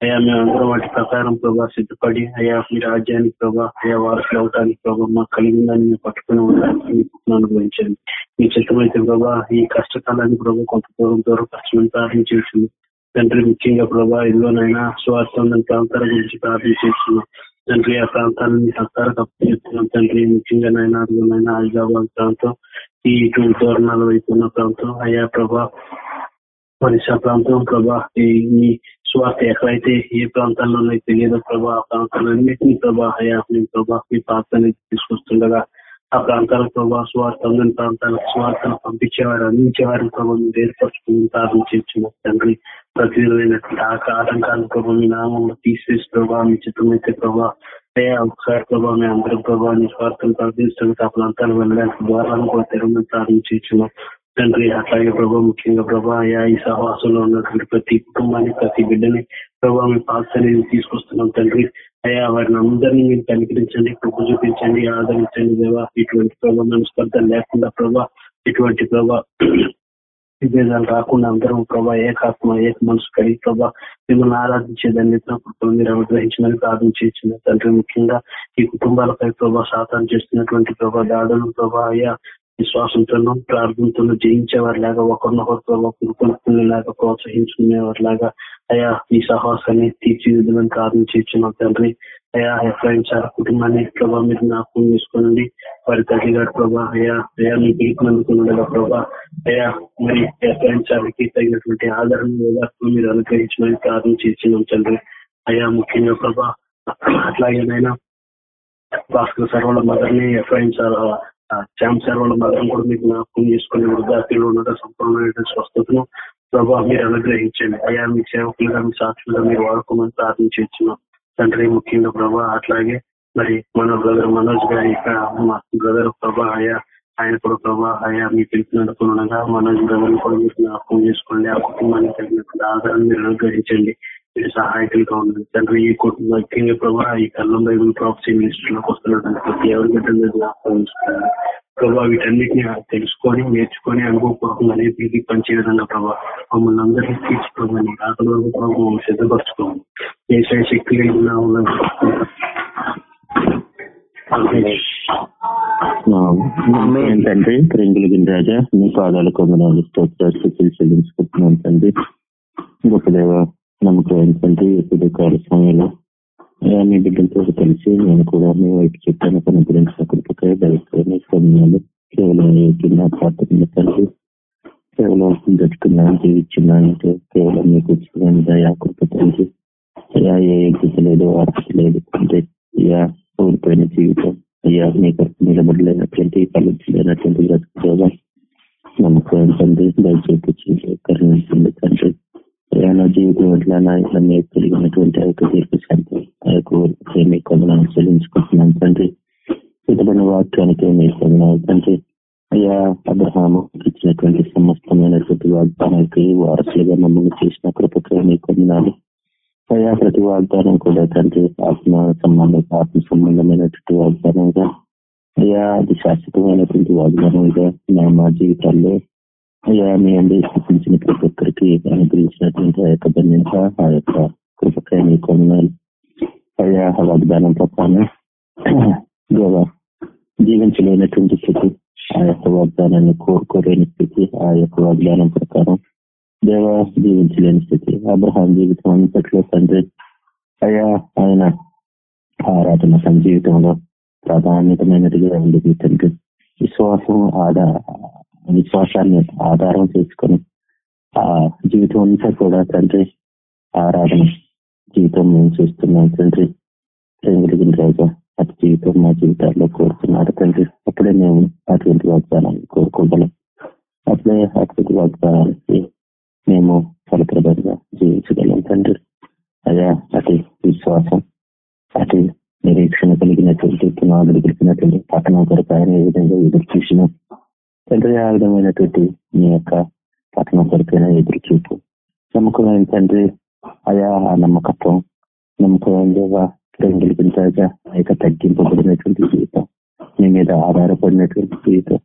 S4: అయ్యా మేమందరం వాటి ప్రకారం ప్రభా సిద్ధపడి అయ్యా మీ రాజ్యానికి ప్రభా అయ్యా వారసులు అవటానికి ప్రభా మాకు కలిగిందని మేము పట్టుకుని ఉండడానికి అనుభవించండి మీ చిత్తమైతే ప్రభా ఈ కష్టకాలాన్ని ప్రభా కొంత దూరం దూరం కష్టమని ప్రారంభించింది తండ్రి ముఖ్యంగా ప్రభా ఇదిలోనైనా స్వార్థం ప్రాంతాల గురించి ప్రార్థించేస్తున్నాం తండ్రి ఆ ప్రాంతాన్ని సత్తారకు అప్పచెప్తున్నాం తండ్రి ముఖ్యంగా నైనా అదిలోనైనా హైదరాబాద్ ప్రాంతం ఈ ఇటువంటి తోరణాల ప్రాంతం. అయ్యా ప్రభా ఒరిస్సా ప్రాంతం ప్రభా ఈ స్వార్థ ఎక్కడైతే ఏ ప్రాంతాల్లో తెలియదు ప్రభా ఆ ప్రాంతాలన్నింటినీ ప్రభా అయ్యా మీ ప్రభా మీ పాత్రని తీసుకొస్తుండగా ఆ ప్రాంతాల ప్రభావ స్వార్థం అందని ప్రాంతాలకు స్వార్థను పంపించేవారు అందించేవారి ప్రభావం ఏర్పరచుకుని ప్రార్థన తండ్రి ప్రతి ఆ ఆటంకాలను ప్రభావం మీ నామంలో తీసివేసి ప్రభావ మీ చిత్రమైతే ప్రభావ అయ్యా ఒకసారి ప్రభావ మీ అందరం ప్రభావ స్వార్థం ప్రార్థించడానికి ఆ ప్రాంతాలు వెళ్ళడానికి ద్వారాలను కూడా తెరమని ప్రారంభించున్నాం తండ్రి అట్లాగే ప్రభావ ముఖ్యంగా ప్రభా అయా ఈ సహవాసంలో ఉన్నటువంటి ప్రతి కుటుంబాన్ని ప్రతి బిడ్డని ప్రభావ మీ పాత్ర అనేది తీసుకొస్తున్నాం తండ్రి. అయ్యా వారిని అందరినీ మీరు కనికరించండి కృప చూపించండి ఆదరించండి దేవా. ఇటువంటి ప్రభావ మనస్పర్ధ లేకుండా ప్రభా ఇటువంటి ప్రభా విభేదాలు రాకుండా అందరం ప్రభా ఏకాత్మ ఏక మనసు కలిగి ప్రభా మిమ్మల్ని ఆరాధించేదాన్ని ధన్యత మీరు అనుగ్రహించమని ప్రార్థన చేసిన తండ్రి ముఖ్యంగా ఈ కుటుంబాలపై ప్రభా సాతాన్ని చేస్తున్నటువంటి ప్రభా దాడులు ప్రభా అయ్యా విశ్వాసంతోనూ ప్రార్థనతో జయించేవారిలాగా ఒకరినొకరు ప్రభావ పురుకొనుకునేలాగా ప్రోత్సహించుకునేవారిలాగా అయా ఈ సహవాసాన్ని తీర్చిదిద్దమని ప్రార్థన చేస్తున్నాం తండ్రి. అయా ఎఫ్ఐఎం సార్ కుటుంబాన్ని ప్రభావ మీరు జ్ఞాపకం చేసుకోనండి వారి తల్లి గారు ప్రభా అయ్యా అయా మీ పిలుపునందుకున్నగా ప్రభా. అయా మరి ఎఫ్ఐఎం సార్కి తగినటువంటి ఆదరణ ఓదార్పును మీరు అనుగ్రహించమని ప్రార్థన చేసినాం తండ్రి. అయా ముఖ్యంగా ప్రభా అట్లాగేనైనా భాస్కర్ సార్ వాళ్ళ మదర్ ఎఫ్ఐఎం సార్ శ్యామ్ సార్ వాళ్ళ మదర్ కూడా మీకు జ్ఞాపకం చేసుకుని వృద్ధాప్యంలో ఉన్న సంపూర్ణమైన స్వస్థతను ప్రభావ మీరు అనుగ్రహించండి. అయ్యా మీ సేవకులుగా మీ సాక్షులుగా మీరు వాడుకోమని ప్రార్థించున్నాం తండ్రి ముఖ్యంగా ప్రభా అట్లాగే మరి మన బ్రదర్ మనోజ్ గారి మా బ్రదర్ ప్రభా అయ్యా ఆయన కూడా ప్రభా అయ్యా మీ పిలుపునందుకునగా మనోజ్ బ్రదర్ కూడా మీరు జ్ఞాపకం చేసుకోండి. ఆ కుటుంబానికి తగినటువంటి ఆధారాన్ని మీరు అనుగ్రహించండి. సహాయకులుగా ఉండండి తండ్రి ఈ కుటుంబం ముఖ్యంగా ప్రభా ఈ కళ్ళం బైబుల్ ప్రాపర్టీ మినిస్టర్లోకి వస్తున్నటువంటి ప్రతి ఎవరి బిడ్డలు జ్ఞాపకం చేసుకోండి ప్రభా వీటన్నిటిని తెలుసుకొని నేర్చుకొని అనుభవపూర్వకంగా అనేటికి పంచే విధంగా ప్రభా. మమ్మల్ని అందరికీ తీర్చుకోమని ఆకలి వరకు ప్రభావ సిద్ధపరచుకోము సిద్ధపరచుకోమని. ఏ సై శక్తి కలిగిన
S5: ఏంటంటే ప్రింగుల రాజా మీ పాదాల కొందనాలు స్తోత్రాలు చెల్లించుకుంటున్నాను తండ్రి. గొప్ప దేవ నమ్మకం ఏంటంటే ఎప్పుడు కాల సమయంలో మీ బిడ్డలతో కలిసి నేను కూడా మీ వైపు చెప్పాను తన గురించి అక్కడికి దయచేసి సమయాలు కేవలం కింద ప్రార్థన తండ్రి కేవలం గట్టుకున్నాను జీవించున్నాను కేవలం మీకు వచ్చిన దయా కృప తండ్రి అయ్యా ఏ స్థితి లేదు అర్హత లేదు అంటే అయ్యా ఓడిపోయిన జీవితం అయ్యా మీ కొరకు నిలబడలేనటువంటి ఫలించలేనటువంటి బ్రతుకుగా నమ్మకం ఏంటంటే దయచేపించింది కరుణించింది తండ్రి. అయ్యా జీవితం ఎట్లా నా మీకు కలిగినటువంటి ఆ యొక్క తీర్పు శాంతి ఆ యొక్క ఊరికి మీ కొందనాలు చెల్లించుకుంటున్నాను తండ్రి ఇతడిన వాక్యానికి మీ కొందనాలు తండ్రి అయ్యా అబ్రహాము ఇచ్చినటువంటి సమస్తమైనటువంటి వాగ్దానానికి వారసులుగా మమ్మల్ని చేసిన కృపకు మీ కొందనాలు అయ్యా ప్రతి వాగ్దానం కూడా తండ్రి ఆత్మ సంబంధ ఆత్మ సంబంధమైనటువంటి వాగ్దానంగా అయ్యా అది శాశ్వతమైనటువంటి వాగ్దానంగా మా జీవితాల్లో అయ్యా మీ అండి పిలిచిన ప్రతి ఒక్కరికి అనుగ్రహించినటువంటి ఆ యొక్క ధన్యత ఆ యొక్క కృపకాయ మీ కొన్నాళ్ళు అయ్యా వాగ్దానం ప్రకారం గోవా జీవించలేనటువంటి స్థితి ఆ యొక్క వాగ్దానాన్ని కోరుకోలేని స్థితి ఆ యొక్క వాగ్దానం ప్రకారం దేవ జీవించలేని స్థితి అబ్రహాం జీవితం అంతట్లో తండ్రి. అయ్యా ఆయన ఆరాధన తన జీవితంలో ప్రాధాన్యతమైనదిగా ఉండేది తండ్రి. విశ్వాసం ఆదా విశ్వాసాన్ని ఆధారం చేసుకొని ఆ జీవితం అంతా కూడా తండ్రి ఆరాధన జీవితం మేము చూస్తున్నాం తండ్రి. ప్రేమిలిగిన రోజు అటు జీవితం మా జీవితాల్లో కోరుతున్నారు తండ్రి. అప్పుడే మేము అటువంటి వాగ్దానాన్ని కోరుకోగలం. అప్పుడే అటువంటి వాగ్దానానికి మేము ఫలప్రదంగా జీవించగలం తండ్రి. అయ్యా అటు విశ్వాసం అటు నిరీక్షణ కలిగినటువంటి పునాదులు కలిగినటువంటి పట్టణం కొరకు ఆయన ఏ విధంగా ఎదురు చూసినా తండ్రి ఆ విధమైనటువంటి మీ యొక్క పట్టణం కొరకైనా ఎదురు చూపు నమ్మకమైన తండ్రి అయా ఆ నమ్మకత్వం నమ్మకమైన దేవా ప్రేమించాగా ఆ యొక్క తగ్గింపబడినటువంటి జీవితం మీ మీద ఆధారపడినటువంటి జీవితం.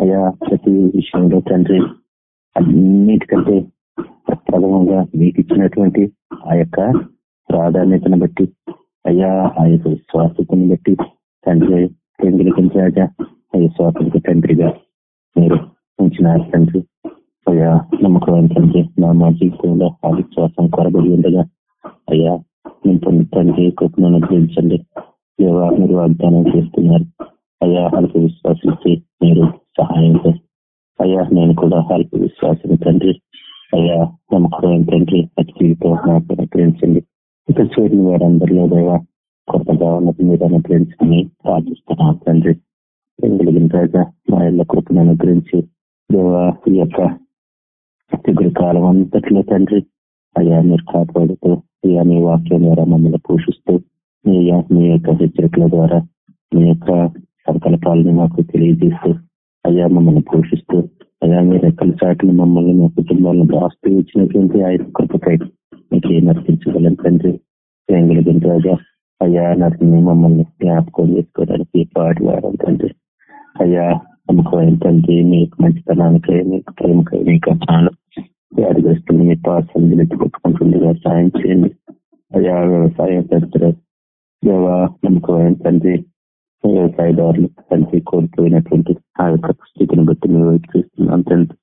S5: అయా ప్రతి విషయంలో తండ్రి అన్నిటికంటే ప్రథమంగా మీకు ఇచ్చినటువంటి ఆ యొక్క ప్రాధాన్యతను బట్టి అయ్యా ఆ యొక్క విశ్వాసతను బట్టి తండ్రి ప్రేమించాగా ఆ విశ్వాసకు తండ్రిగా మీరు ఉంచిన తండ్రి అయ్యా నమ్మకమైన తండ్రి నా మా జీవితంలో ఆ విశ్వాసం కొరబడి ఉండగా అయ్యా నేను పొంది తండ్రి కృపను అనుగ్రహించండి. దేవా మీరు వాగ్దానం చేస్తున్నారు. అయ్యా అల్ప విశ్వాసించి మీరు సహాయం అయ్యా నేను కూడా అల్ప విశ్వాసం తండ్రి. అయ్యా నమ్మకమైన తండ్రి అతి జీవితం నాకు అనుగ్రహించండి. ఇక్కడ చేరిన వారందరిలో దేవా కొత్తగా ఉన్నది మీరు అనుగ్రహించుకుని ప్రార్థిస్తున్నాను తండ్రి. కలిగిన రాజా మా ఇళ్ళ కృపను అనుగ్రహించి ఈ యొక్క తిగురు కాలం అంతట్లో తండ్రి అయ్యా మీరు కాపాడుతూ అయ్యా మీ వాక్యం ద్వారా మమ్మల్ని పోషిస్తూ మీ మీ యొక్క హెచ్చరికల ద్వారా మీ యొక్క సంకల్పాలని మాకు తెలియజేస్తూ అయ్యా మమ్మల్ని పోషిస్తూ అయ్యా మీ రెక్కల చాటును మమ్మల్ని మా కుటుంబాలను దాస్తూ ఇచ్చినటువంటి ఆయన కృపకై మీకు నర్తించగలం తండ్రి? కలిగిన రాజా. అయ్యా నర్తిని మమ్మల్ని జ్ఞాపకం చేసుకోవడానికి పాటి వారం తండ్రి. అయ్యా నమ్మకమైన తండ్రి మీకు మంచితనానికై మీకు ప్రేమకై మీకు కథనాలు వ్యాధిగ్రస్తులు మీ పాసం ఎత్తుకొట్టుకుంటుండగా సాయం చేయండి. అయ్యా వ్యవసాయం పెడతారు దేవా నమ్మకం తండ్రి వ్యవసాయదారులు తండ్రి కోల్పోయినటువంటి ఆ యొక్క స్థితిని బట్టి మీ వైపు చూస్తున్నాం తండ్రి.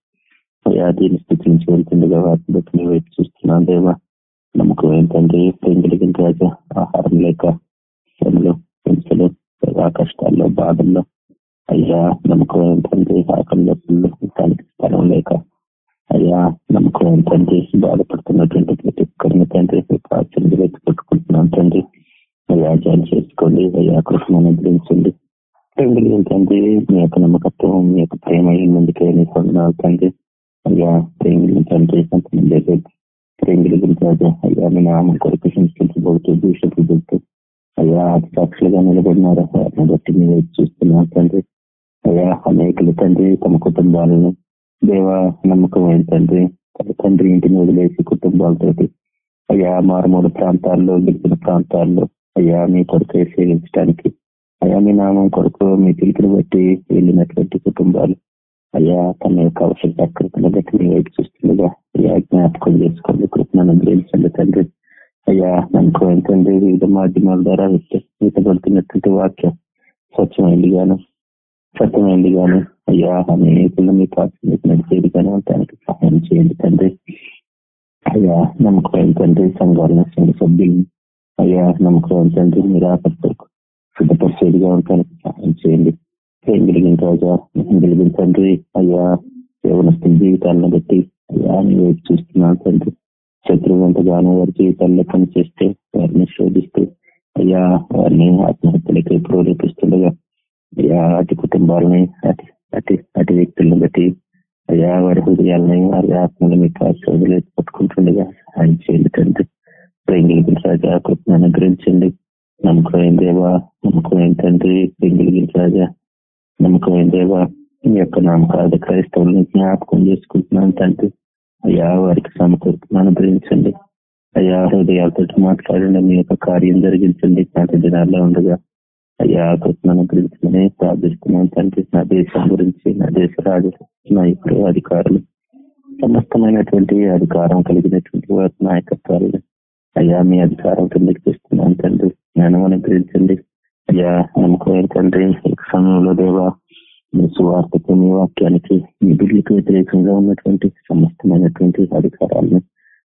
S5: అయ్యా దీని స్థితి నుంచి వెళ్తుండగా వాటిని బట్టి మీ వైపు చూస్తున్నాం దేవా. నమ్మకం తండ్రి ప్రేమ కలిగిన రాజా ఆహారం లేక దేవా కష్టాల్లో బాధల్లో అయ్యా నమ్మకం తండ్రి ఆకలిలో పుల్లు స్థలం లేక. అయ్యా నమ్మకం తండ్రి బాధపడుతున్నటువంటి ప్రతి ఒక్కరిని తండ్రి ప్రాచుర్యం ఎత్తుకొట్టుకుంటున్నాం తండ్రి. అయ్యా జాయిన్ చేసుకోండి అయ్యా కృష్ణ గ్రహించండి తండ్రి మీ యొక్క నమ్మకత్వం మీ యొక్క ప్రేమ ముందుకే నీ కొందనాలు తండ్రి. అయ్యా ప్రేమిని తండ్రి కొంతమంది ప్రేమ గురించి అయ్యా మీ నామం కొరకు హింసించబడుతూ దూషించబడుతూ అయ్యా అతి సాక్షులుగా నిలబడినారు. వారిని బట్టి మీరు చూస్తున్నాం తండ్రి. అయ్యా అనేకులు తండ్రి తమ కుటుంబాలను దేవ నమ్మకమైన తండ్రి తన తండ్రి ఇంటిని వదిలేసి కుటుంబాలతోటి. అయ్యా మారుమూడు ప్రాంతాల్లో గిరిజన ప్రాంతాల్లో అయ్యా మీ కొరకు సేవించడానికి. అయ్యా మీ నామం కొరకు మీ పిలుపుని బట్టి వెళ్ళినటువంటి కుటుంబాలు. అయ్యా తన యొక్క అవసర ప్రకృతిని బట్టి మీ వైపు చూస్తుండగా అయ్యా జ్ఞాపకం చేసుకోండి కృపణను గ్రహించండి తండ్రి. అయ్యా నమ్మకం ఏంటంటే వివిధ మాధ్యమాల ద్వారా వ్యక్తపడుతున్నటువంటి వాక్యం స్వచ్ఛమైంది గాను సత్యమైంది గాను అయ్యా అనేకులు మీ పాత్ర నడిచేది కానీ దానికి సహాయం చేయండి తండ్రి. అయ్యా నమ్మకం ఏంటంటే సంఘాలను సంఘ సభ్యులను అయ్యా నమ్మకం తండ్రి మీరు ఆపత్తకు సిద్ధపరిచేదిగా ఉండడానికి సహాయం చేయండి. ఏం కలిగిన రాజా? కలిగిన తండ్రి? అయ్యా యవనస్తుల జీవితాలను బట్టి అయ్యా నీ వైపు చూస్తున్నాను తండ్రి. శత్రువు ఎంతగానో వారి జీవితాల్లో పనిచేస్తే వారిని శోధిస్తూ అయ్యా వారిని ఆత్మహత్యలకి ప్రేరేపిస్తుండగా అయ్యా అటు కుటుంబాలని అటు అటు అటు వ్యక్తులను బట్టి అయ్యా వారి హృదయాలని వారి ఆత్మలు మీ ఆశ్రదలు పట్టుకుంటుండగా ఆయన చేయండి తండ్రి ప్రేంగిలిగిన రాజా కృపను అనుగ్రహించండి. నమ్మకమైన దేవా నమ్మకమైన తండ్రి ప్రేంగిలిగిన రాజా నమ్మకమైన దేవా మీ యొక్క నామకాద క్రైస్తవులను జ్ఞాపకం చేసుకుంటున్నాను తండ్రి. అయ్యా వారికి సమకూర్పును అనుగ్రహించండి. అయ్యా హృదయాలతో మాట్లాడండి మీ యొక్క కార్యం జరిగించండి నాటి దినాల్లో ఉండగా. అయ్యా కృష్ణను అనుగ్రహించమని ప్రార్థిస్తున్నాను తండ్రి నా దేశం గురించి నా దేశ రాజు నాయకులు అధికారులు సమస్తమైనటువంటి అధికారం కలిగినటువంటి వారి నాయకత్వాలను అయ్యా మీ అధికారం కిందకి తెస్తున్నాను తండ్రి. జ్ఞానం అనుగ్రహించండి. అయ్యా నమ్మకం తండ్రి సమయంలో దేవా మీ సువార్తకు మీ వాక్యానికి మీ బిడ్డలకు వ్యతిరేకంగా ఉన్నటువంటి సమస్తమైనటువంటి అధికారాలను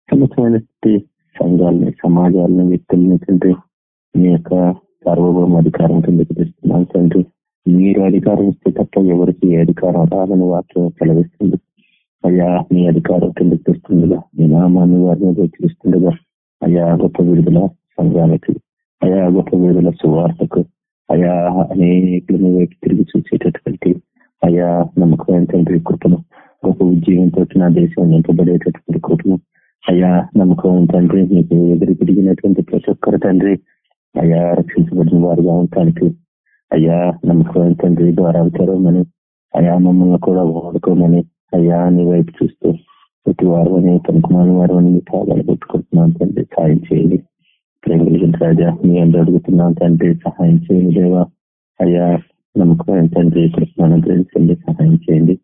S5: సమస్తమైనటువంటి సంఘాలని సమాజాలను వ్యక్తులని తండ్రి మీ యొక్క సార్వభౌమ అధికారం కిందకి తెస్తున్నాం తండ్రి మీరు అధికారం ఇస్తే తప్ప ఎవరికి ఏ అధికారం రాదని వాక్యం సెలవిస్తుంది. అయ్యా మీ అధికారం కిందకి తెస్తుండగా మీ నామాన్ని వారిని గోచరిస్తుండగా అయ్యా గొప్ప విడుదల సంఘాలకి అయా గొప్ప విడుదల సువార్తకు. అయా అనేకులను వైపు తిరిగి చూసేటటువంటి అయా నమ్మకమైన తండ్రి కృపను గొప్ప ఉద్యోగంతో నా దేశం నింపబడేటటువంటి కృపను. అయా నమ్మకం తండ్రి మీకు ఎదురు తిరిగినటువంటి ప్రతి ఒక్కరు తండ్రి అయ్యా రక్షించబడిన వారిగా అవటానికి అయ్యా నమ్మకమైన తండ్రి ద్వారా తెరవమని అయా మమ్మల్ని కూడా వాడుకోమని అయ్యా నీ వైపు చూస్తూ ప్రతి వారు అని పనుకుమాని వారు అని మీ పాదాలు పెట్టుకుంటున్నాను తండ్రి. సాయం చేయండి. ప్రేమ రాజా మీ అందరూ అడుగుతున్నాను తండ్రి సహాయం చేయండి దేవా. అయ్యా నమ్మకం తండ్రి కృష్ణ గ్రహించండి సహాయం చేయండి.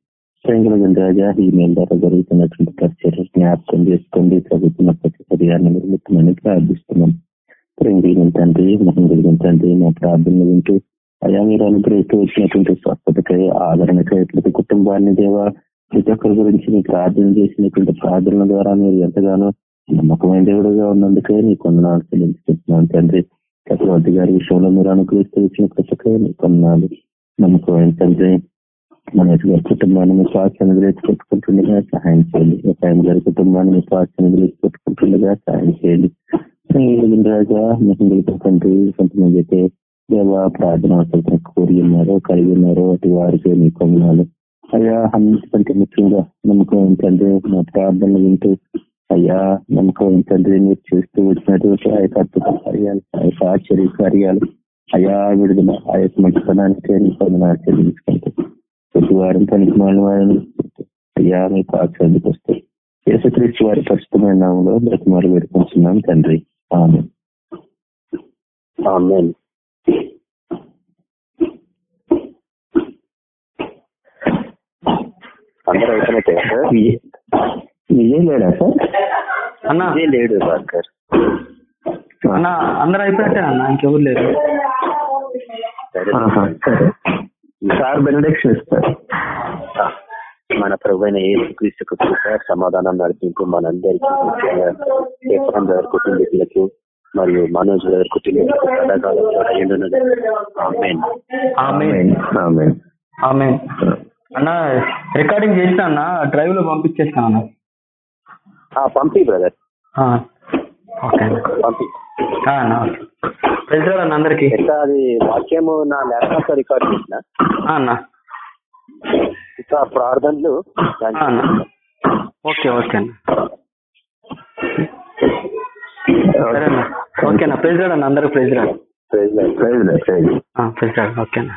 S5: ప్రేమ రాజా ఈ మేల ద్వారా జరుగుతున్నటువంటి పరిచయం జ్ఞాపకం చేసుకోండి. చదువుతున్న ప్రతి పర్యాన్ని నిర్మితమని ప్రార్థిస్తున్నాం. ప్రేమ తండ్రి మొహం కలిగిన తండ్రి మా ప్రార్థనలు వింటూ అయా మీరు అనుగ్రహిస్తూ వచ్చినటువంటి స్వస్థతకై ఆదరణకై ప్రతి కుటుంబాన్ని దేవా ప్రతి ఒక్కరి గురించి మీ ప్రార్థన చేసినటువంటి ప్రార్థనల ద్వారా మీరు ఎంతగానో నమ్మకమైన దేవుడుగా ఉన్నందుకే నీ కొందనాలు చెల్లించుకుంటున్నాను తండ్రి చక్రవర్తి గారి విషయంలో మీరు అనుగ్రహిస్తూ వచ్చిన కృషకై నీ కొందనాలు నమ్మకమైన తండ్రి మన గారి కుటుంబాన్ని మీ స్వాస్థ్యాన్ని గురించి పెట్టుకుంటుండగా సహాయం చేయండి వ్యవసాయం గారి కుటుంబాన్ని మీ స్వాస్థ్యాన్ని గురించి పెట్టుకుంటుండగా సహాయం చేయండి రాజా మిహిందులతో తండ్రి కొంతమంది అయితే దేవ ప్రార్థన అవసరం కోరి ఉన్నారో కలిగి ఉన్నారో అటు వారికి మీ కొందనాలు అయ్యా అన్నిటికంటే ముఖ్యంగా నమ్మకం ఏంటంటే మా ప్రార్థనలు వింటూ అయ్యా నమ్మకం ఏంటంటే మీరు చేస్తూ వచ్చినటువంటి ఆ యొక్క అద్భుత కార్యాలు ఆ యొక్క ఆశ్చర్య కార్యాలు అయ్యా విడుదల ఆ యొక్క మంచితనానికి పొందనాలు చెల్లించుకుంటూ ప్రతి వారం పనికి మాలిన వారిని అయ్యా మీకు ఆశ్చర్యకు వస్తాయి యేసుక్రీస్తు వారి పరిస్థితమైన నామంలో బ్రతిమారు పెట్టుకుంటున్నాం తండ్రి అందరూ అయిపోయినట్టే సార్?
S3: విజయ్ లేడా సార్?
S2: అన్న.
S5: లేడు భాస్కర్
S2: అన్న అందరూ అయిపోయినట్టే అన్న ఇంకెవరు లేరు.
S5: సరే.
S3: ఆహా, సరే. సార్ బెనడిక్షన్ ఇస్తారు.
S5: మన ప్రభు అయిన ఏ క్రీస్తుకు కృప సమాధానం నడిపింపు మనందరికీ కేవలం గారి కుటుంబీకులకు
S3: మరియు మనోజ్ గారి కుటుంబానికి సదాకాలం తోడైండున్నది ఆమేన్.
S2: ఆమేన్.
S6: ఆమేన్.
S2: ఆమె అన్న రికార్డింగ్ చేసిన అన్న డ్రైవ్లో పంపించేస్తాను అన్న.
S3: ఆ, పంపి బ్రదర్.
S2: ఆ, ఓకే అన్న.
S3: పంపి.
S2: అన్న అందరికి.
S3: అది వాక్యము నా ల్యాప్టాప్ రికార్డ్ చేసిన?
S2: ఆ, అన్న.
S3: ఇంకా ప్రార్థనలు
S2: ఆ, ఓకే ఓకే అన్న. సరే అన్న. ఓకే అన్న. ప్రైజ్ రాడు ప్రైజ్ రాడు.
S3: ప్రైజ్.
S6: Prize prize.
S2: ప్రైజ్ రాడు. ఓకే అన్న.